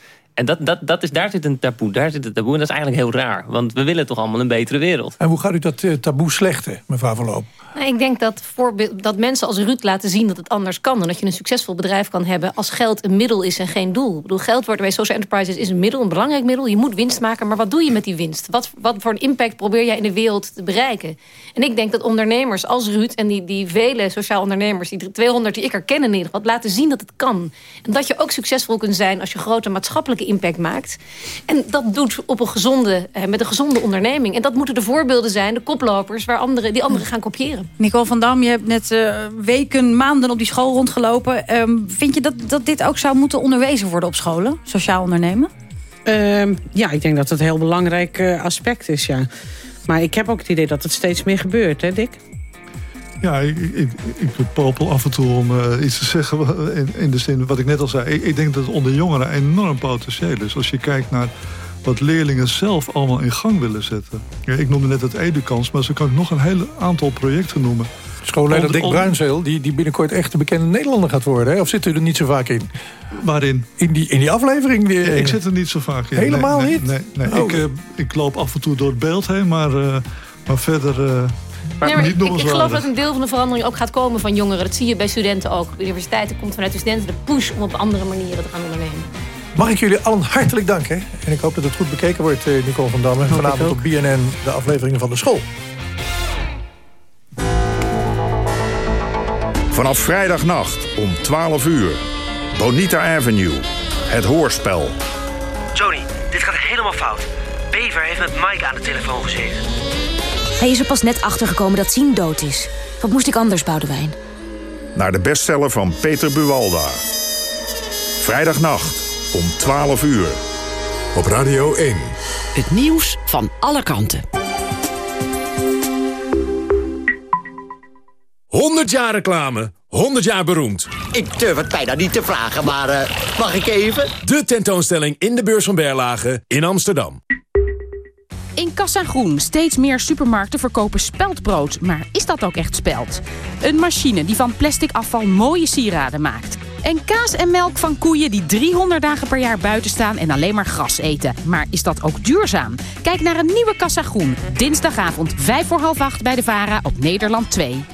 En dat, dat, dat is, daar zit een taboe. Daar zit een taboe. En dat is eigenlijk heel raar. Want we willen toch allemaal een betere wereld.
En hoe gaat u dat eh, taboe slechten, mevrouw Verloop?
Nou, ik denk dat, voorbeeld, dat mensen als Ruud laten zien dat het anders kan. En dat je een succesvol bedrijf kan hebben als geld een middel is en geen doel. Ik bedoel, geld wordt bij social enterprises is een middel, een belangrijk middel. Je moet winst maken, maar wat doe je met die winst? Wat, wat voor een impact probeer jij in de wereld te bereiken? En ik denk dat ondernemers als Ruud en die, die vele sociaal ondernemers... die 200 die ik er ken in ieder geval, laten zien dat het kan. En dat je ook succesvol kunt zijn als je grote maatschappelijke impact maakt. En dat doet op een gezonde, eh, met een gezonde onderneming. En dat moeten de voorbeelden zijn, de koplopers... waar anderen, die anderen gaan kopiëren.
Nicole van Dam, je hebt net eh, weken, maanden op die school rondgelopen. Ehm, vind je dat, dat dit ook zou moeten onderwezen worden op scholen? Sociaal ondernemen?
Ehm, ja, ik denk dat het een heel belangrijk eh, aspect is, ja. Maar ik heb ook het idee dat het steeds meer gebeurt, hè Dick?
Ja, ik, ik, ik popel af en toe om eh, iets te zeggen in, in de zin wat ik net al zei. Ik, ik denk dat het onder jongeren enorm potentieel is. Als je kijkt naar wat leerlingen zelf allemaal in gang willen zetten. Ja, ik noemde net het Edukans, maar zo kan ik nog een hele aantal projecten noemen.
Schoolleider Dick Bruinzeel, die, die binnenkort echt een bekende Nederlander gaat worden. Hè? Of zit u er niet zo vaak in?
Waarin?
In die, in die aflevering. Die,
Ik zit er niet zo vaak in.
Helemaal
nee, nee,
niet?
Nee, nee.
Oh.
Ik, eh, ik loop af en toe door het beeld heen, maar, eh, maar verder
Nee, maar
niet
ik, geloof dat een deel van de verandering ook gaat komen van jongeren. Dat zie je bij studenten ook. De universiteiten komt vanuit de studenten de push om op andere manieren te gaan ondernemen.
Mag ik jullie allen hartelijk danken. En ik hoop dat het goed bekeken wordt, eh, Nicole van Damme. Vanavond op BNN, de afleveringen van de school.
Vanaf vrijdagnacht om 12 uur. Bonita Avenue. Het hoorspel.
Johnny, dit gaat helemaal fout. Bever heeft met Mike aan de telefoon gezeten.
Hij is er pas net achtergekomen dat Sien dood is. Wat moest ik anders, Boudewijn?
Naar de bestseller van Peter Buwalda. Vrijdagnacht om 12 uur.
Op Radio 1.
Het nieuws van alle kanten.
100 jaar reclame, 100 jaar beroemd.
Ik durf het bijna niet te vragen, maar eh, mag ik even?
De tentoonstelling in de beurs van Berlage in Amsterdam.
In Kassa Groen steeds meer supermarkten verkopen speldbrood. Maar is dat ook echt speld? Een machine die van plastic afval mooie sieraden maakt.
En kaas en melk van koeien die 300 dagen per jaar buiten staan en alleen maar gras eten. Maar is dat ook duurzaam? Kijk naar een nieuwe Kassa Groen. Dinsdagavond 5 voor half 8 bij de VARA op Nederland 2.